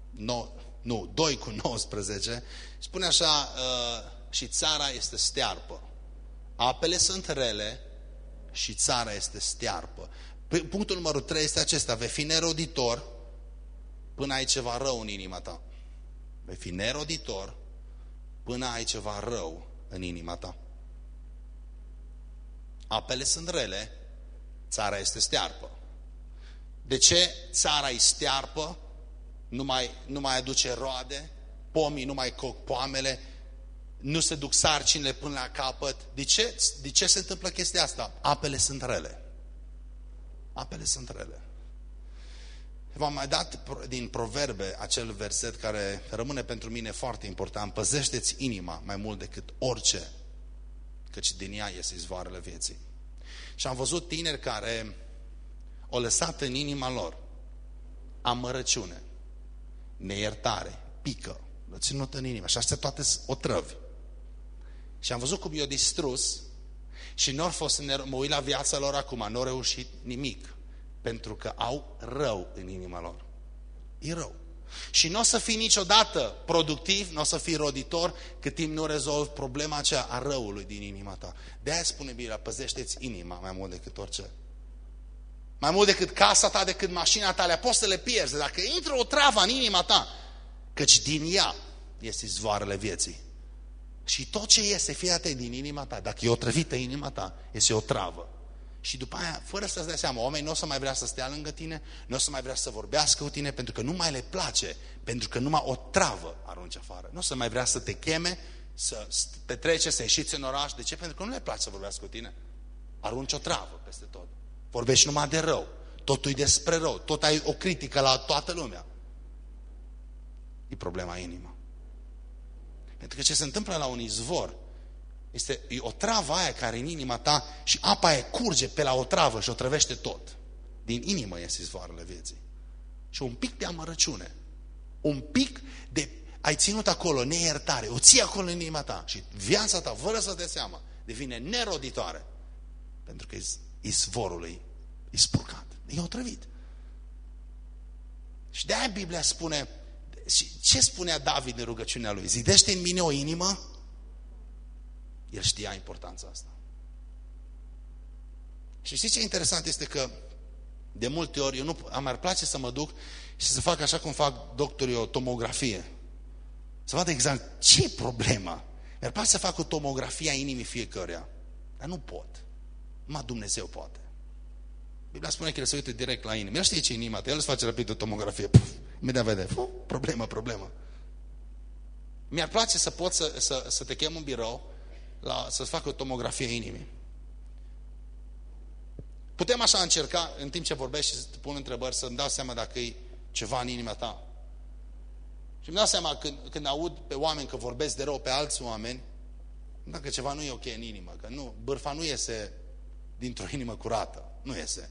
S1: no, nu, 2 cu 19, spune așa, uh, și țara este stearpă. Apele sunt rele și țara este stearpă. Punctul numărul 3 este acesta. Vei fi neroditor până ai ceva rău în inima ta. Vei fi neroditor până ai ceva rău în inima ta. Apele sunt rele, țara este stearpă. De ce țara e stearpă? Nu mai, nu mai aduce roade, pomii nu mai coc poamele, nu se duc sarcinile până la capăt. De ce, de ce se întâmplă chestia asta? Apele sunt rele apele sunt rele. V-am mai dat din proverbe acel verset care rămâne pentru mine foarte important. Păzește-ți inima mai mult decât orice, căci din ea iese izvoarele vieții. Și am văzut tineri care o lăsat în inima lor amărăciune, neiertare, pică, l ținut în inimă și astea toate otrăvi. Și am văzut cum i-a distrus și nu au fost, mă uit la viața lor acum, nu au reușit nimic. Pentru că au rău în inima lor. E rău. Și nu o să fii niciodată productiv, nu o să fii roditor cât timp nu rezolvi problema aceea a răului din inima ta. De aia spune Biblia, păzește-ți inima mai mult decât orice. Mai mult decât casa ta, decât mașina ta, le poți să le pierzi. Dacă intră o travă în inima ta, căci din ea este zvoarele vieții. Și tot ce iese, fie atent din inima ta, dacă e o trăvită inima ta, este o travă. Și după aia, fără să-ți dai seama, oamenii nu o să mai vrea să stea lângă tine, nu o să mai vrea să vorbească cu tine, pentru că nu mai le place, pentru că numai o travă arunci afară. Nu o să mai vrea să te cheme, să petrece, să ieșiți în oraș. De ce? Pentru că nu le place să vorbească cu tine. Arunci o travă peste tot. Vorbești numai de rău. Totul e despre rău. Tot ai o critică la toată lumea. E problema inimă. Pentru că ce se întâmplă la un izvor este e o travă aia care în inima ta și apa aia curge pe la o travă și o trăvește tot. Din inimă ies izvoarele vieții. Și un pic de amărăciune. Un pic de... Ai ținut acolo neiertare. O ții acolo în inima ta. Și viața ta, fără să te seama, devine neroditoare. Pentru că izvorul e, e spurcat. E otrăvit. Și de-aia Biblia spune... Și ce spunea David în rugăciunea lui? Zidește în mine o inimă el știa importanța asta. Și știți ce interesant este că de multe ori eu nu am ar place să mă duc și să fac așa cum fac doctorii o tomografie. Să vadă exact ce e problema. Mi-ar place să fac o tomografie a inimii fiecăruia. Dar nu pot. Numai Dumnezeu poate. Biblia spune că el se uită direct la inimă. El știe ce e inima ta. El îți face rapid o tomografie. Puf, imediat vede. Puf, problemă, problemă. Mi-ar place să pot să, să, să te chem în birou la, să-ți facă o tomografie inimii. Putem așa încerca, în timp ce vorbești și să pun întrebări, să-mi dau seama dacă e ceva în inima ta. Și îmi dau seama când, când aud pe oameni că vorbesc de rău pe alți oameni, dacă ceva nu e ok în inimă, că nu, bârfa nu iese dintr-o inimă curată, nu iese.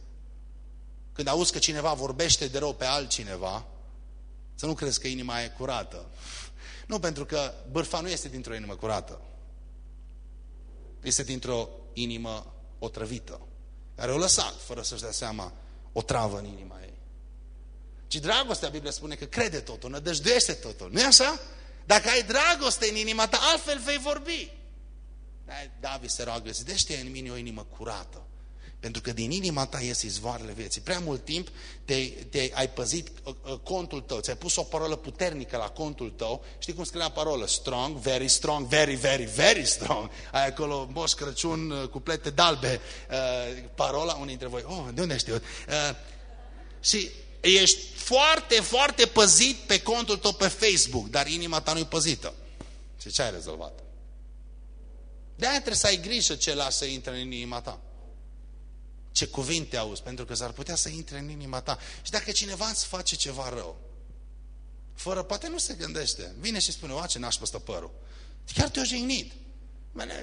S1: Când auzi că cineva vorbește de rău pe altcineva, să nu crezi că inima e curată. Nu, pentru că bârfa nu este dintr-o inimă curată este dintr-o inimă otrăvită, care o lăsat, fără să-și dea seama, o travă în inima ei. Ci dragostea, Biblia spune că crede totul, nădăjduiește totul. nu e așa? Dacă ai dragoste în inima ta, altfel vei vorbi. David se roagă, zidește în mine o inimă curată, pentru că din inima ta ies izvoarele vieții. Prea mult timp te, te ai păzit uh, uh, contul tău, ți-ai pus o parolă puternică la contul tău. Știi cum scria parolă? Strong, very strong, very, very, very strong. Ai acolo Moș Crăciun, uh, cuplete dalbe. Uh, parola, unii dintre voi, oh, de unde știu? Uh, și ești foarte, foarte păzit pe contul tău pe Facebook, dar inima ta nu e păzită. Și ce ai rezolvat? De-aia trebuie să ai grijă ce lasă să intre în inima ta ce cuvinte auzi, pentru că s-ar putea să intre în inima ta. Și dacă cineva îți face ceva rău, fără, poate nu se gândește, vine și spune, oa, ce n-aș păstă părul. Chiar te-o jignit.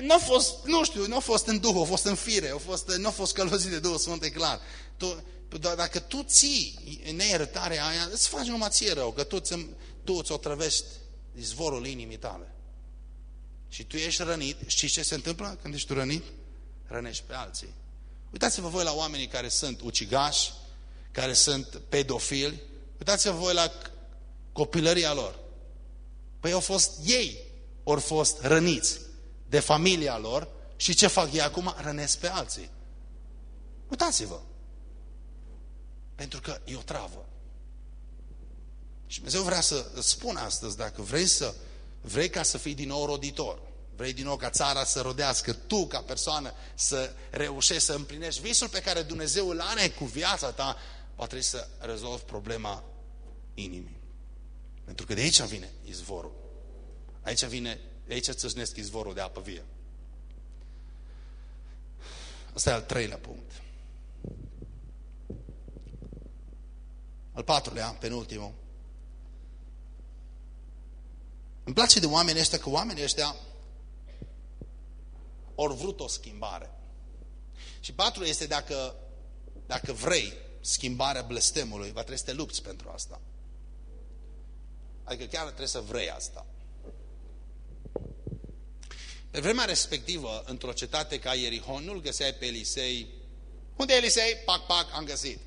S1: Nu a fost, nu știu, nu a fost în Duh, a fost în fire, a fost, nu a fost călăuzit de Duhul Sfânt, e clar. Tu, dacă tu ții neiertarea aia, îți faci numai ție rău, că tu, -ți, tu îți otrăvești izvorul inimii tale. Și tu ești rănit, știi ce se întâmplă când ești rănit? Rănești pe alții. Uitați-vă voi la oamenii care sunt ucigași, care sunt pedofili. Uitați-vă voi la copilăria lor. Păi au fost ei, ori fost răniți de familia lor și ce fac ei acum? Rănesc pe alții. Uitați-vă. Pentru că e o travă. Și Dumnezeu vrea să spună astăzi, dacă vrei să vrei ca să fii din nou roditor, Vrei din nou ca țara să rodească, tu ca persoană să reușești să împlinești visul pe care Dumnezeu îl are cu viața ta, va trebui să rezolvi problema inimii. Pentru că de aici vine izvorul. Aici vine, de aici țâșnesc izvorul de apă vie. Asta e al treilea punct. Al patrulea, penultimul. Îmi place de oamenii ăștia că oamenii ăștia ori vrut o schimbare. Și patru este dacă, dacă vrei schimbarea blestemului, va trebui să te lupți pentru asta. Adică chiar trebuie să vrei asta. Pe vremea respectivă, într-o cetate ca Ierihon, nu-l găseai pe Elisei. Unde e Elisei? Pac, pac, am găsit.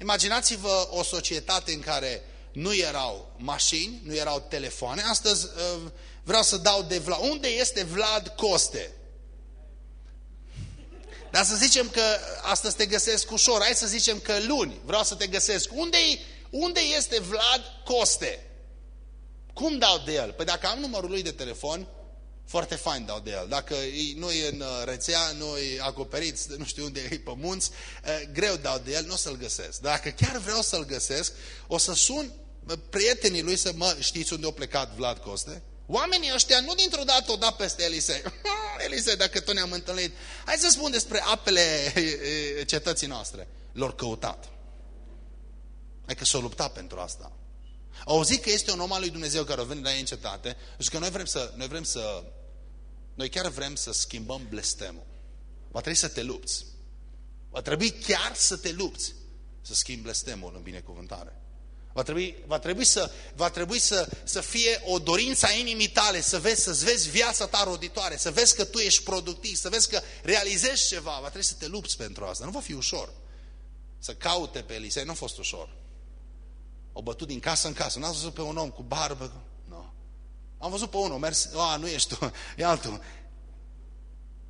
S1: Imaginați-vă o societate în care nu erau mașini, nu erau telefoane. Astăzi uh, vreau să dau de Vlad. Unde este Vlad Coste? Dar să zicem că astăzi te găsesc ușor. Hai să zicem că luni vreau să te găsesc. Unde, unde este Vlad Coste? Cum dau de el? Păi dacă am numărul lui de telefon, Foarte fain dau de el. Dacă nu e în uh, rețea, nu e acoperit, nu știu unde e pe munți, uh, greu dau de el, nu o să-l găsesc. Dacă chiar vreau să-l găsesc, o să sun uh, prietenii lui să mă știți unde a plecat Vlad Coste? Oamenii ăștia nu dintr-o dată o dat peste Elisei. Elisei, dacă tot ne-am întâlnit, hai să spun despre apele cetății noastre. Lor căutat. Adică s-au luptat pentru asta. Au auzit că este un om al lui Dumnezeu care a venit la ei în cetate și că noi vrem să, noi vrem să, noi chiar vrem să schimbăm blestemul. Va trebui să te lupți. Va trebui chiar să te lupți să schimbi blestemul în binecuvântare. Va trebui, va trebui, să, va trebui să, să fie o dorință a inimii tale, să vezi, să-ți vezi viața ta roditoare, să vezi că tu ești productiv, să vezi că realizezi ceva. Va trebui să te lupți pentru asta. Nu va fi ușor. Să caute pe Elisei, nu a fost ușor. O bătut din casă în casă. N-ați văzut pe un om cu barbă? Nu. Am văzut pe unul, mers, a, nu ești tu, e altul.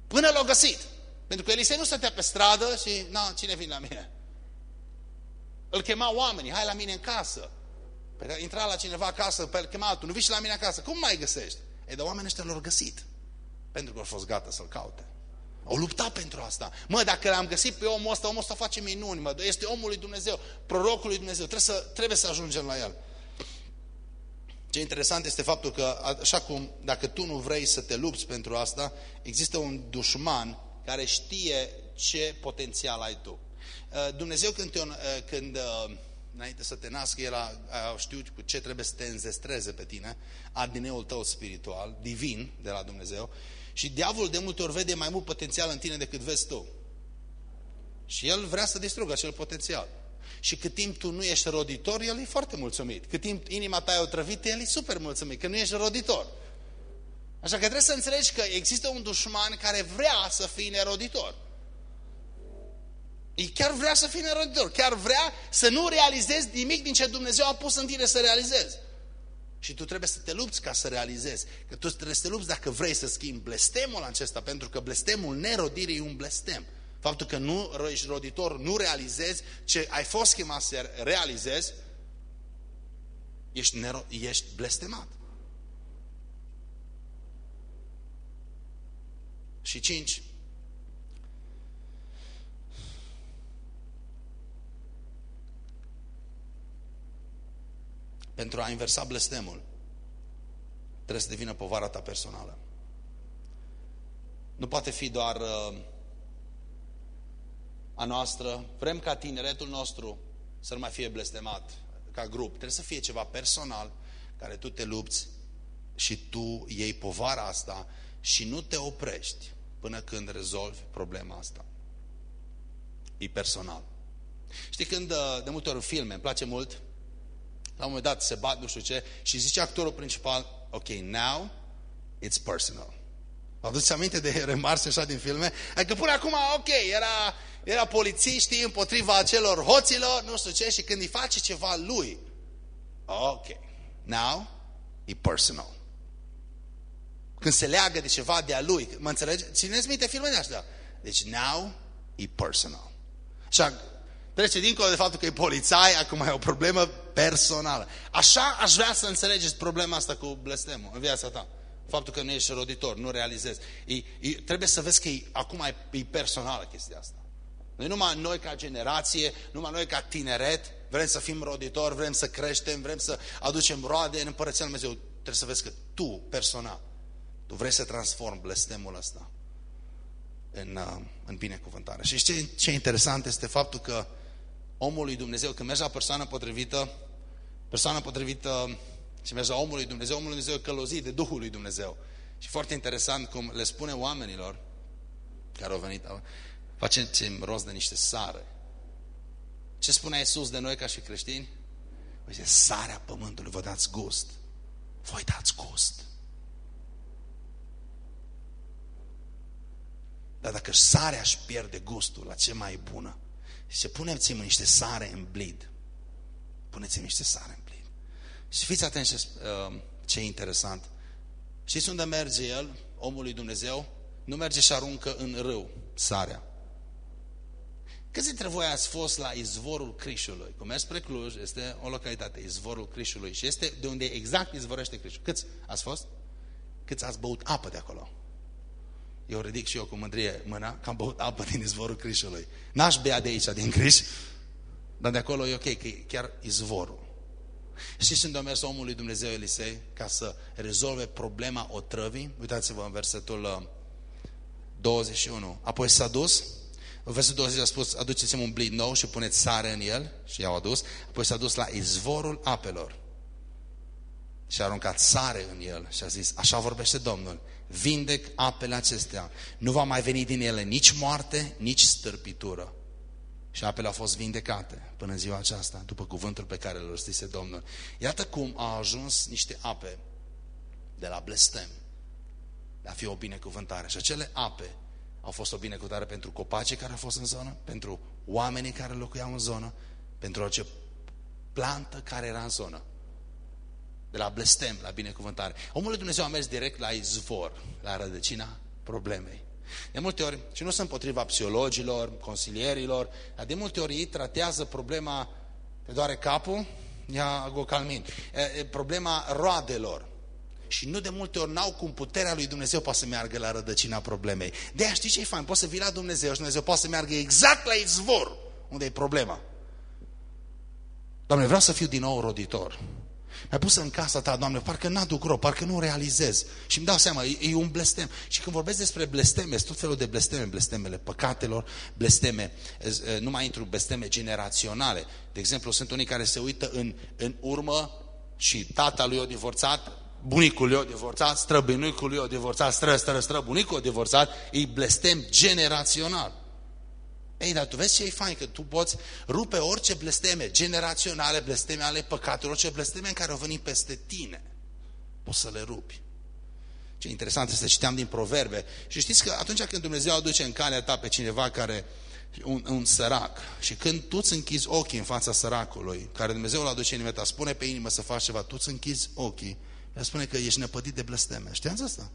S1: Până l-au găsit. Pentru că Elisei nu stătea pe stradă și, na, cine vine la mine? Îl chema oamenii, hai la mine în casă. Păi intra la cineva acasă, pe el chema altul, nu vii și la mine acasă. Cum mai găsești? Ei, dar oamenii ăștia l-au găsit. Pentru că au fost gata să-l caute. Au luptat pentru asta. Mă, dacă l-am găsit pe omul ăsta, omul ăsta face minuni, mă. Este omul lui Dumnezeu, prorocul lui Dumnezeu. Trebuie să, trebuie să ajungem la el. Ce interesant este faptul că, așa cum dacă tu nu vrei să te lupți pentru asta, există un dușman care știe ce potențial ai tu. Uh, Dumnezeu când, te, uh, când uh, înainte să te nască, El a, a știut cu ce trebuie să te înzestreze pe tine, adineul tău spiritual, divin de la Dumnezeu, și diavolul de multe ori vede mai mult potențial în tine decât vezi tu. Și el vrea să distrugă acel potențial. Și cât timp tu nu ești roditor, el e foarte mulțumit. Cât timp inima ta e otrăvită, el e super mulțumit, că nu ești roditor. Așa că trebuie să înțelegi că există un dușman care vrea să fii neroditor. El chiar vrea să fii neroditor, chiar vrea să nu realizezi nimic din ce Dumnezeu a pus în tine să realizezi. Și tu trebuie să te lupți ca să realizezi. Că tu trebuie să te lupți dacă vrei să schimbi blestemul acesta, pentru că blestemul nerodirii e un blestem. Faptul că nu ești roditor, nu realizezi ce ai fost chemat să realizezi, ești, nero, ești blestemat. Și cinci, pentru a inversa blestemul, trebuie să devină povara ta personală. Nu poate fi doar uh, a noastră. Vrem ca tineretul nostru să nu mai fie blestemat ca grup. Trebuie să fie ceva personal care tu te lupți și tu iei povara asta și nu te oprești până când rezolvi problema asta. E personal. Știi când uh, de multe ori în filme, îmi place mult, la un moment dat se bat, nu știu ce, și zice actorul principal, ok, now it's personal. Vă aduceți aminte de remarse așa din filme? Adică până acum, ok, era, era polițiștii împotriva acelor hoților, nu știu ce, și când îi face ceva lui, ok, now e personal. Când se leagă de ceva de-a lui, mă înțelege? Țineți minte filmele astea? Deci now e personal. Și Trece dincolo de faptul că e polițai, acum e o problemă personală. Așa aș vrea să înțelegeți problema asta cu blestemul în viața ta. Faptul că nu ești roditor, nu realizezi. E, e, trebuie să vezi că e, acum e, e personală chestia asta. Noi numai noi ca generație, numai noi ca tineret, vrem să fim roditori, vrem să creștem, vrem să aducem roade în Împărăția Lui Dumnezeu. Trebuie să vezi că tu, personal, tu vrei să transformi blestemul ăsta în, uh, în binecuvântare. Și ce, ce interesant este faptul că omului Dumnezeu, când mergi la persoana potrivită, persoana potrivită și mergi la omului Dumnezeu, omul Dumnezeu e călăuzit de Duhul lui Dumnezeu. Și foarte interesant cum le spune oamenilor care au venit, facem rost de niște sare. Ce spunea Iisus de noi ca și creștini? Păi zice, sarea pământului, vă dați gust. Voi dați gust. Dar dacă sarea își pierde gustul, la ce mai bună? Și puneți-mi niște sare în blid. Puneți-mi niște sare în blid. Și fiți atenți ce, uh, ce e interesant. Știți unde merge el, omul lui Dumnezeu? Nu merge și aruncă în râu sarea. Câți dintre voi ați fost la izvorul Crișului? Cum mergi spre Cluj, este o localitate, izvorul Crișului. Și este de unde exact izvorește Crișul. Câți ați fost? câți ați băut apă de acolo? Eu ridic și eu cu mândrie mâna că am băut apă din izvorul Crișului. N-aș bea de aici, din Criș, dar de acolo e ok, că e chiar izvorul. Știți unde a mers omul lui Dumnezeu Elisei ca să rezolve problema otrăvii? Uitați-vă în versetul 21. Uh, Apoi s-a dus, în versetul 20 a spus, aduceți-mi un blid nou și puneți sare în el și i-au adus. Apoi s-a dus la izvorul apelor și a aruncat sare în el și a zis, așa vorbește Domnul, vindec apele acestea, nu va mai veni din ele nici moarte, nici stârpitură. Și apele au fost vindecate până în ziua aceasta, după cuvântul pe care îl rostise Domnul. Iată cum au ajuns niște ape de la blestem, de a fi o binecuvântare. Și acele ape au fost o binecuvântare pentru copacii care au fost în zonă, pentru oamenii care locuiau în zonă, pentru orice plantă care era în zonă. De la blestem la binecuvântare. Omul lui Dumnezeu a mers direct la izvor, la rădăcina problemei. De multe ori, și nu sunt împotriva psihologilor, consilierilor, dar de multe ori ei tratează problema, te doare capul, ia gocalmin, problema roadelor. Și nu de multe ori n-au cum puterea lui Dumnezeu poate să meargă la rădăcina problemei. De aia știți ce e fain? Poți să vii la Dumnezeu și Dumnezeu poate să meargă exact la izvor unde e problema. Doamne, vreau să fiu din nou roditor. Mi-a pus în casa ta, Doamne, parcă n-aduc rău, parcă nu realizez. Și îmi dau seama, e, e un blestem. Și când vorbesc despre blesteme, sunt tot felul de blesteme, blestemele păcatelor, blesteme, nu mai intru, blesteme generaționale. De exemplu, sunt unii care se uită în, în urmă și tata lui o divorțat, bunicul lui o divorțat, străbunicul lui o divorțat, stră, stră, stră, bunicul o divorțat, e blestem generațional. Ei, dar tu vezi ce e fain, că tu poți rupe orice blesteme generaționale, blesteme ale păcatelor, orice blesteme în care au venit peste tine. Poți să le rupi. Ce interesant este, citeam din proverbe. Și știți că atunci când Dumnezeu aduce în calea ta pe cineva care, un, un sărac, și când tu îți închizi ochii în fața săracului, care Dumnezeu îl aduce în inimă ta, spune pe inimă să faci ceva, tu îți închizi ochii, el spune că ești năpădit de blesteme. Știați asta?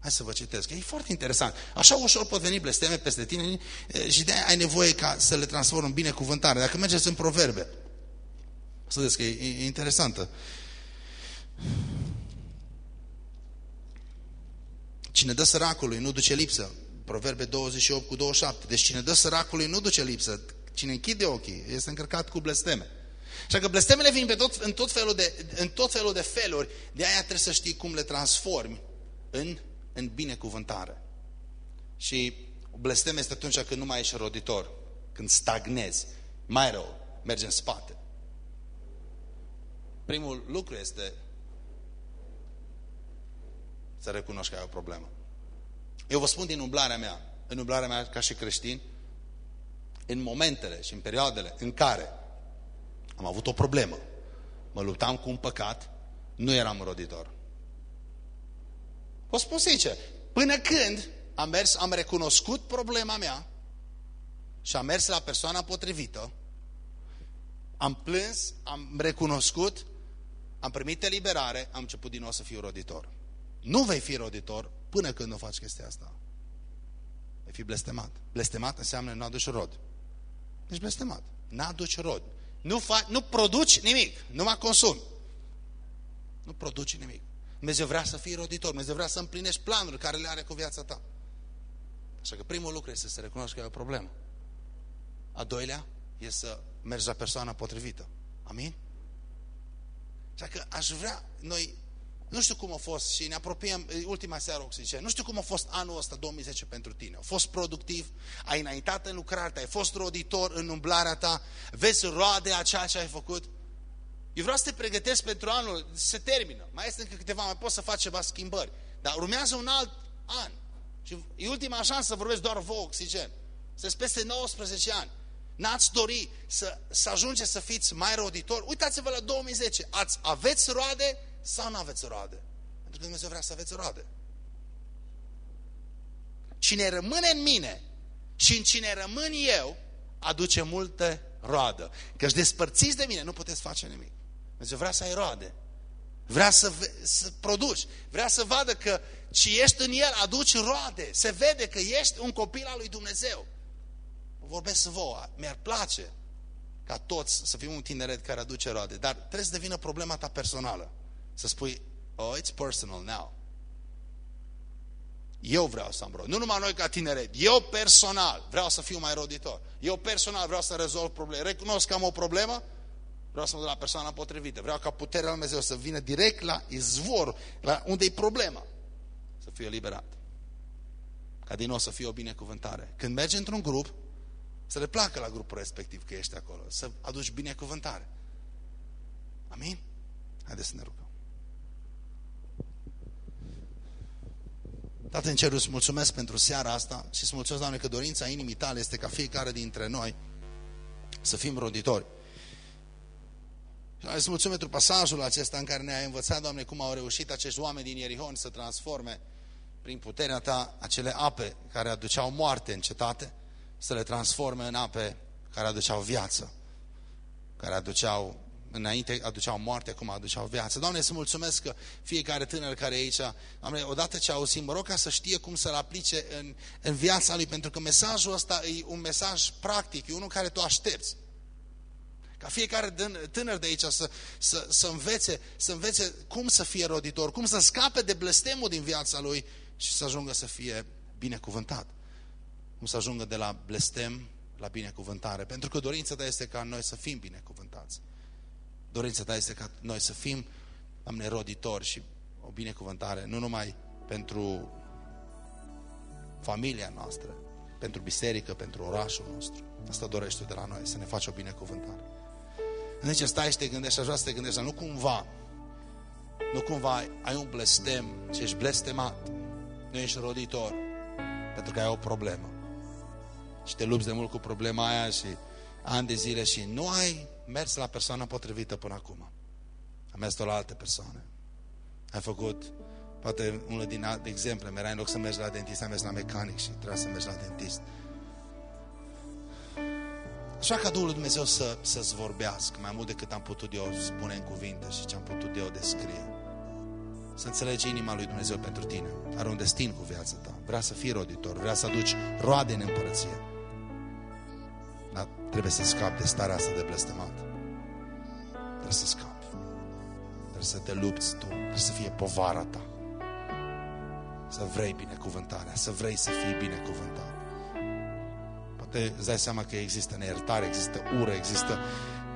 S1: Hai să vă citesc. E foarte interesant. Așa ușor pot veni blesteme peste tine și de ai nevoie ca să le transform în binecuvântare. Dacă mergeți în proverbe, să vedeți că e, e interesantă. Cine dă săracului nu duce lipsă. Proverbe 28 cu 27. Deci cine dă săracului nu duce lipsă. Cine închide ochii este încărcat cu blesteme. Așa că blestemele vin pe tot, în, tot felul de, în tot felul de feluri, de aia trebuie să știi cum le transformi în în binecuvântare. Și blestem este atunci când nu mai ești roditor, când stagnezi. Mai rău, mergi în spate. Primul lucru este să recunoști că ai o problemă. Eu vă spun din umblarea mea, în umblarea mea ca și creștin, în momentele și în perioadele în care am avut o problemă, mă luptam cu un păcat, nu eram roditor. O spun sincer, până când am mers, am recunoscut problema mea și am mers la persoana potrivită, am plâns, am recunoscut, am primit eliberare, am început din nou să fiu roditor. Nu vei fi roditor până când nu faci chestia asta. Vei fi blestemat. Blestemat înseamnă nu aduci rod. Deci blestemat. Nu aduci rod. Nu, faci, nu produci nimic. Nu mai consumi. Nu produci nimic. Dumnezeu vrea să fii roditor, Dumnezeu vrea să împlinești planuri care le are cu viața ta. Așa că primul lucru este să recunoști că ai o problemă. A doilea este să mergi la persoana potrivită. Amin? Așa că aș vrea, noi, nu știu cum a fost și ne apropiem, ultima seară oxigen, nu știu cum a fost anul ăsta, 2010 pentru tine. A fost productiv, ai înaintat în lucrare ai fost roditor în umblarea ta, vezi roade a ceea ce ai făcut. Eu vreau să te pregătesc pentru anul, se termină. Mai este încă câteva, mai poți să faci ceva schimbări. Dar urmează un alt an. Și e ultima șansă să vorbesc doar vouă, oxigen. Sunteți peste 19 ani. N-ați dori să, să ajungeți să fiți mai roditori? Uitați-vă la 2010. Ați, aveți roade sau nu aveți roade? Pentru că Dumnezeu vrea să aveți roade. Cine rămâne în mine și în cine rămân eu, aduce multe roadă. Că-și despărțiți de mine, nu puteți face nimic. Dumnezeu vrea să ai roade. Vrea să, să produci. Vrea să vadă că ce ești în El aduci roade. Se vede că ești un copil al lui Dumnezeu. Vorbesc vouă. Mi-ar place ca toți să fim un tineret care aduce roade. Dar trebuie să devină problema ta personală. Să spui, Oh, it's personal now. Eu vreau să am rod. Nu numai noi ca tineret. Eu personal vreau să fiu mai roditor. Eu personal vreau să rezolv probleme. Recunosc că am o problemă, vreau să mă duc la persoana potrivită. Vreau ca puterea lui Dumnezeu să vină direct la izvor, la unde e problema. Să fiu eliberat. Ca din nou să fie o binecuvântare. Când mergi într-un grup, să le placă la grupul respectiv că ești acolo. Să aduci binecuvântare. Amin? Haideți să ne rugăm. Tată în cerul, îți mulțumesc pentru seara asta și îți mulțumesc, Doamne, că dorința inimii tale este ca fiecare dintre noi să fim roditori. Și îți mulțumesc pentru pasajul acesta în care ne-ai învățat, Doamne, cum au reușit acești oameni din Ierihon să transforme prin puterea Ta acele ape care aduceau moarte în cetate, să le transforme în ape care aduceau viață, care aduceau înainte aduceau moarte, acum aduceau viață. Doamne, să mulțumesc că fiecare tânăr care e aici, Doamne, odată ce auzim, mă rog ca să știe cum să-l aplice în, în viața lui, pentru că mesajul ăsta e un mesaj practic, e unul care tu aștepți. Ca fiecare tânăr de aici să, să, să, învețe, să învețe cum să fie roditor, cum să scape de blestemul din viața lui și să ajungă să fie binecuvântat. Cum să ajungă de la blestem la binecuvântare. Pentru că dorința ta este ca noi să fim binecuvântați. Dorința ta este ca noi să fim, am roditori și o binecuvântare, nu numai pentru familia noastră, pentru biserică, pentru orașul nostru. Asta dorești tu de la noi, să ne faci o binecuvântare. În ce stai și te gândești, așa să te gândești, dar nu cumva, nu cumva ai un blestem și ești blestemat, nu ești roditor, pentru că ai o problemă. Și te lupți de mult cu problema aia și ani de zile și nu ai mers la persoana potrivită până acum. Am mers la alte persoane. Ai făcut, poate unul din alte exemple, merai în loc să mergi la dentist, ai mers la mecanic și trebuie să mergi la dentist. Așa ca Duhul Dumnezeu să, să-ți vorbească mai mult decât am putut eu spune în cuvinte și ce am putut eu descrie. Să înțelegi inima lui Dumnezeu pentru tine. Are un destin cu viața ta. Vrea să fii roditor, vrea să aduci roade în împărăție. Dar trebuie să scapi de starea asta de blestemat. Trebuie să scapi. Trebuie să te lupți tu. Trebuie să fie povara ta. Să vrei binecuvântarea. Să vrei să fii binecuvântat. Poate îți dai seama că există neiertare, există ură, există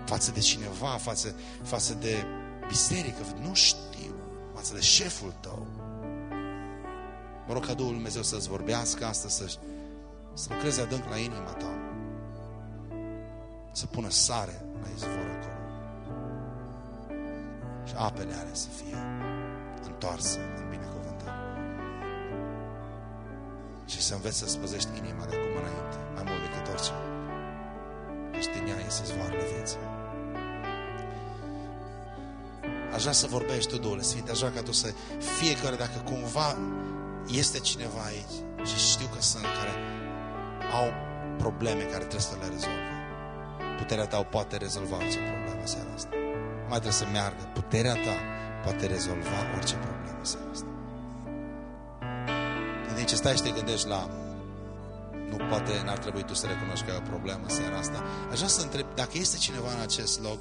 S1: față de cineva, față, față de biserică. Nu știu. Față de șeful tău. Mă rog ca Duhul Dumnezeu să-ți vorbească asta, să, să lucreze adânc la inima ta să pună sare la izvor acolo. Și apele alea să fie întoarse în binecuvântare. Și să înveți să spăzești inima de acum înainte, mai mult decât orice. Deci din ea iese zvoarele vieții. Aș vrea să vorbești tu, Duhul Sfinte, aș vrea ca tu să fiecare, dacă cumva este cineva aici și știu că sunt care au probleme care trebuie să le rezolve puterea ta o poate rezolva orice problemă seara asta. Mai trebuie să meargă. Puterea ta poate rezolva orice problemă seara asta. Din ce stai și te gândești la nu poate, n-ar trebui tu să recunoști că ai o problemă seara asta. Aș vrea să întreb, dacă este cineva în acest loc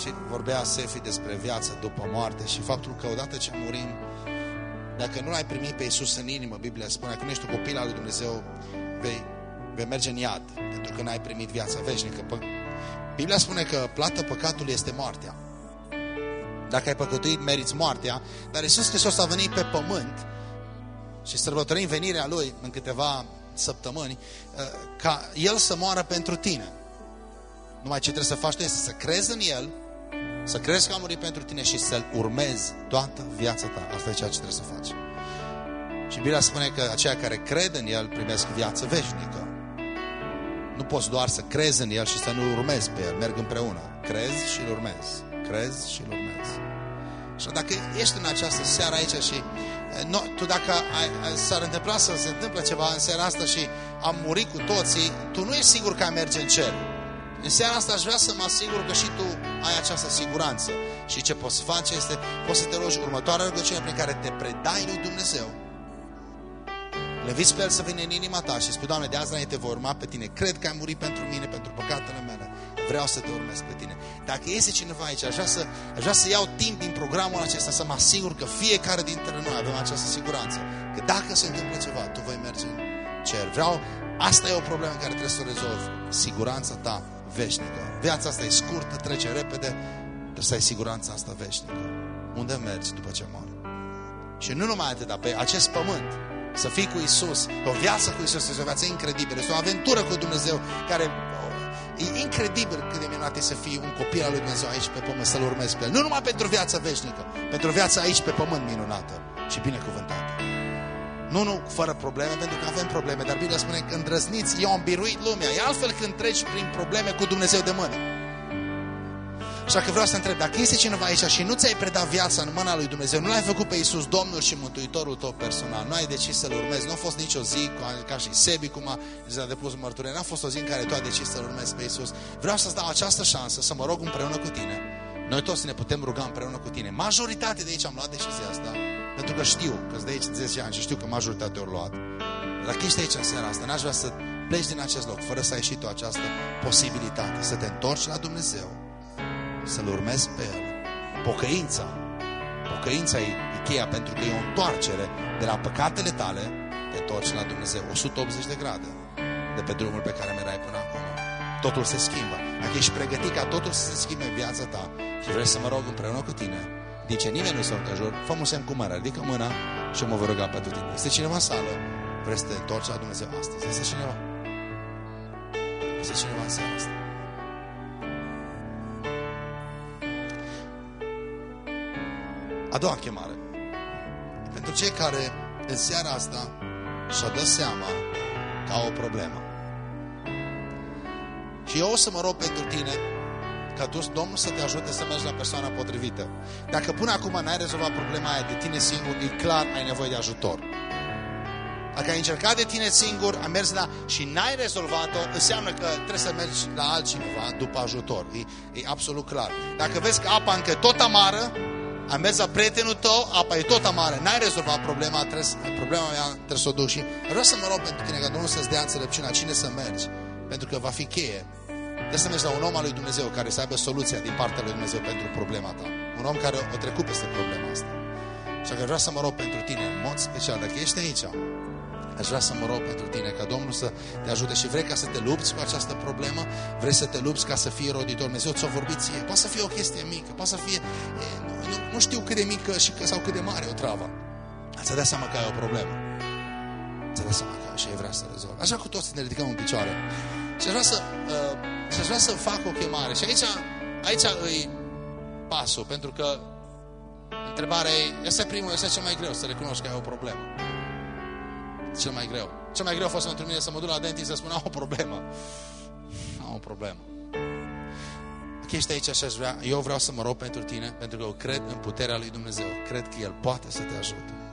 S1: și vorbea Sefi despre viață după moarte și faptul că odată ce murim, dacă nu l-ai primit pe Iisus în inimă, Biblia spune că nu ești un copil al lui Dumnezeu, vei vei merge în iad, pentru că n-ai primit viața veșnică. Biblia spune că plată păcatului este moartea. Dacă ai păcătuit, meriți moartea, dar Iisus Hristos a venit pe pământ și sărbătorim venirea Lui în câteva săptămâni, uh, ca El să moară pentru tine. Numai ce trebuie să faci tu este să crezi în El, să crezi că a murit pentru tine și să-L urmezi toată viața ta. Asta e ceea ce trebuie să faci. Și Biblia spune că aceia care cred în El primesc viață veșnică. Nu poți doar să crezi în El și să nu urmezi pe El. Merg împreună. Crezi și îl urmezi. Crezi și îl urmezi. Și dacă ești în această seară aici și no, tu dacă s-ar întâmpla să se întâmple ceva în seara asta și am murit cu toții, tu nu ești sigur că ai merge în cer. În seara asta aș vrea să mă asigur că și tu ai această siguranță. Și ce poți face este, poți să te rogi următoarea rugăciune prin care te predai lui Dumnezeu le viți pe El să vină în inima ta și spui, Doamne, de azi înainte voi urma pe Tine. Cred că ai murit pentru mine, pentru păcatele mele. Vreau să te urmez pe tine. Dacă este cineva aici, aș vrea, să, aș vrea să iau timp din programul acesta să mă asigur că fiecare dintre noi avem această siguranță. Că dacă se întâmplă ceva, tu vei merge în cer. Vreau, asta e o problemă care trebuie să o rezolvi. Siguranța ta veșnică. Viața asta e scurtă, trece repede, trebuie să ai siguranța asta veșnică. Unde mergi după ce mori? Și nu numai atât, dar pe acest pământ, să fii cu Isus, o viață cu Isus, este o viață incredibilă, este o aventură cu Dumnezeu care e incredibil cât de minunat e să fii un copil al lui Dumnezeu aici pe pământ, să-L urmezi pe El. Nu numai pentru viața veșnică, pentru viața aici pe pământ minunată și binecuvântată. Nu, nu, fără probleme, pentru că avem probleme, dar Biblia spune că îndrăzniți, eu am biruit lumea. E altfel când treci prin probleme cu Dumnezeu de mână. Așa că vreau să întreb, dacă este cineva aici și nu ți-ai predat viața în mâna lui Dumnezeu, nu l-ai făcut pe Iisus Domnul și Mântuitorul tău personal, nu ai decis să-L urmezi, nu a fost nicio zi, ca și Sebi, cum a zis a depus mărturie, n-a fost o zi în care tu ai decis să-L urmezi pe Iisus. Vreau să-ți dau această șansă să mă rog împreună cu tine. Noi toți ne putem ruga împreună cu tine. Majoritatea de aici am luat decizia asta, pentru că știu că de aici 10 ani și știu că majoritatea au luat. Dacă ești aici în seara asta, n-aș vrea să pleci din acest loc fără să ai și tu această posibilitate, să te întorci la Dumnezeu să-L urmezi pe El. Pocăința. Pocăința e, e cheia pentru că e o întoarcere de la păcatele tale, te întorci la Dumnezeu 180 de grade de pe drumul pe care merai până acum. Totul se schimbă. Dacă ești pregătit ca totul să se schimbe în viața ta și vrei să mă rog împreună cu tine, din ce nimeni nu se jur, fă un semn cu mâna, ridică mâna și eu mă voi ruga pentru tine. Este cineva în sală? Vrei să te întorci la Dumnezeu astăzi? Este cineva? Este cineva în sală asta? A doua chemare. Pentru cei care în seara asta și-au dat seama că au o problemă. Și eu o să mă rog pentru tine ca tu, Domnul să te ajute să mergi la persoana potrivită. Dacă până acum n-ai rezolvat problema aia de tine singur, e clar, ai nevoie de ajutor. Dacă ai încercat de tine singur, ai mers la și n-ai rezolvat-o, înseamnă că trebuie să mergi la altcineva după ajutor. E, e absolut clar. Dacă vezi că apa încă tot amară, ai mers la prietenul tău, apa e tot amară, n-ai rezolvat problema, trebuie, problema mea trebuie să o duc și vreau să mă rog pentru tine ca Domnul să-ți dea înțelepciunea cine să mergi, pentru că va fi cheie. Trebuie să mergi la un om al lui Dumnezeu care să aibă soluția din partea lui Dumnezeu pentru problema ta. Un om care o trecut peste problema asta. Și că vreau să mă rog pentru tine în mod special, dacă ești aici, Aș vrea să mă rog pentru tine, ca Domnul să te ajute și vrei ca să te lupți cu această problemă, vrei să te lupți ca să fii roditor. Dumnezeu ți-o vorbit ție. Poate să fie o chestie mică, poate să fie, e, nu, nu, nu știu cât de mică și că, sau cât de mare o travă. Ați dat seama că ai o problemă. Ați dat seama că și vrea să rezolvi. Așa cu toți ne ridicăm în picioare. Și aș vrea să, uh, și aș vrea să fac o chemare. Și aici, aici îi pasul, pentru că întrebarea e, este primul, este cel mai greu să recunoști că ai o problemă cel mai greu. Cel mai greu a fost pentru mine să mă duc la dentist să spun, am o problemă. Am o problemă. Dacă ești aici și aș vrea, eu vreau să mă rog pentru tine, pentru că eu cred în puterea lui Dumnezeu. Cred că El poate să te ajute.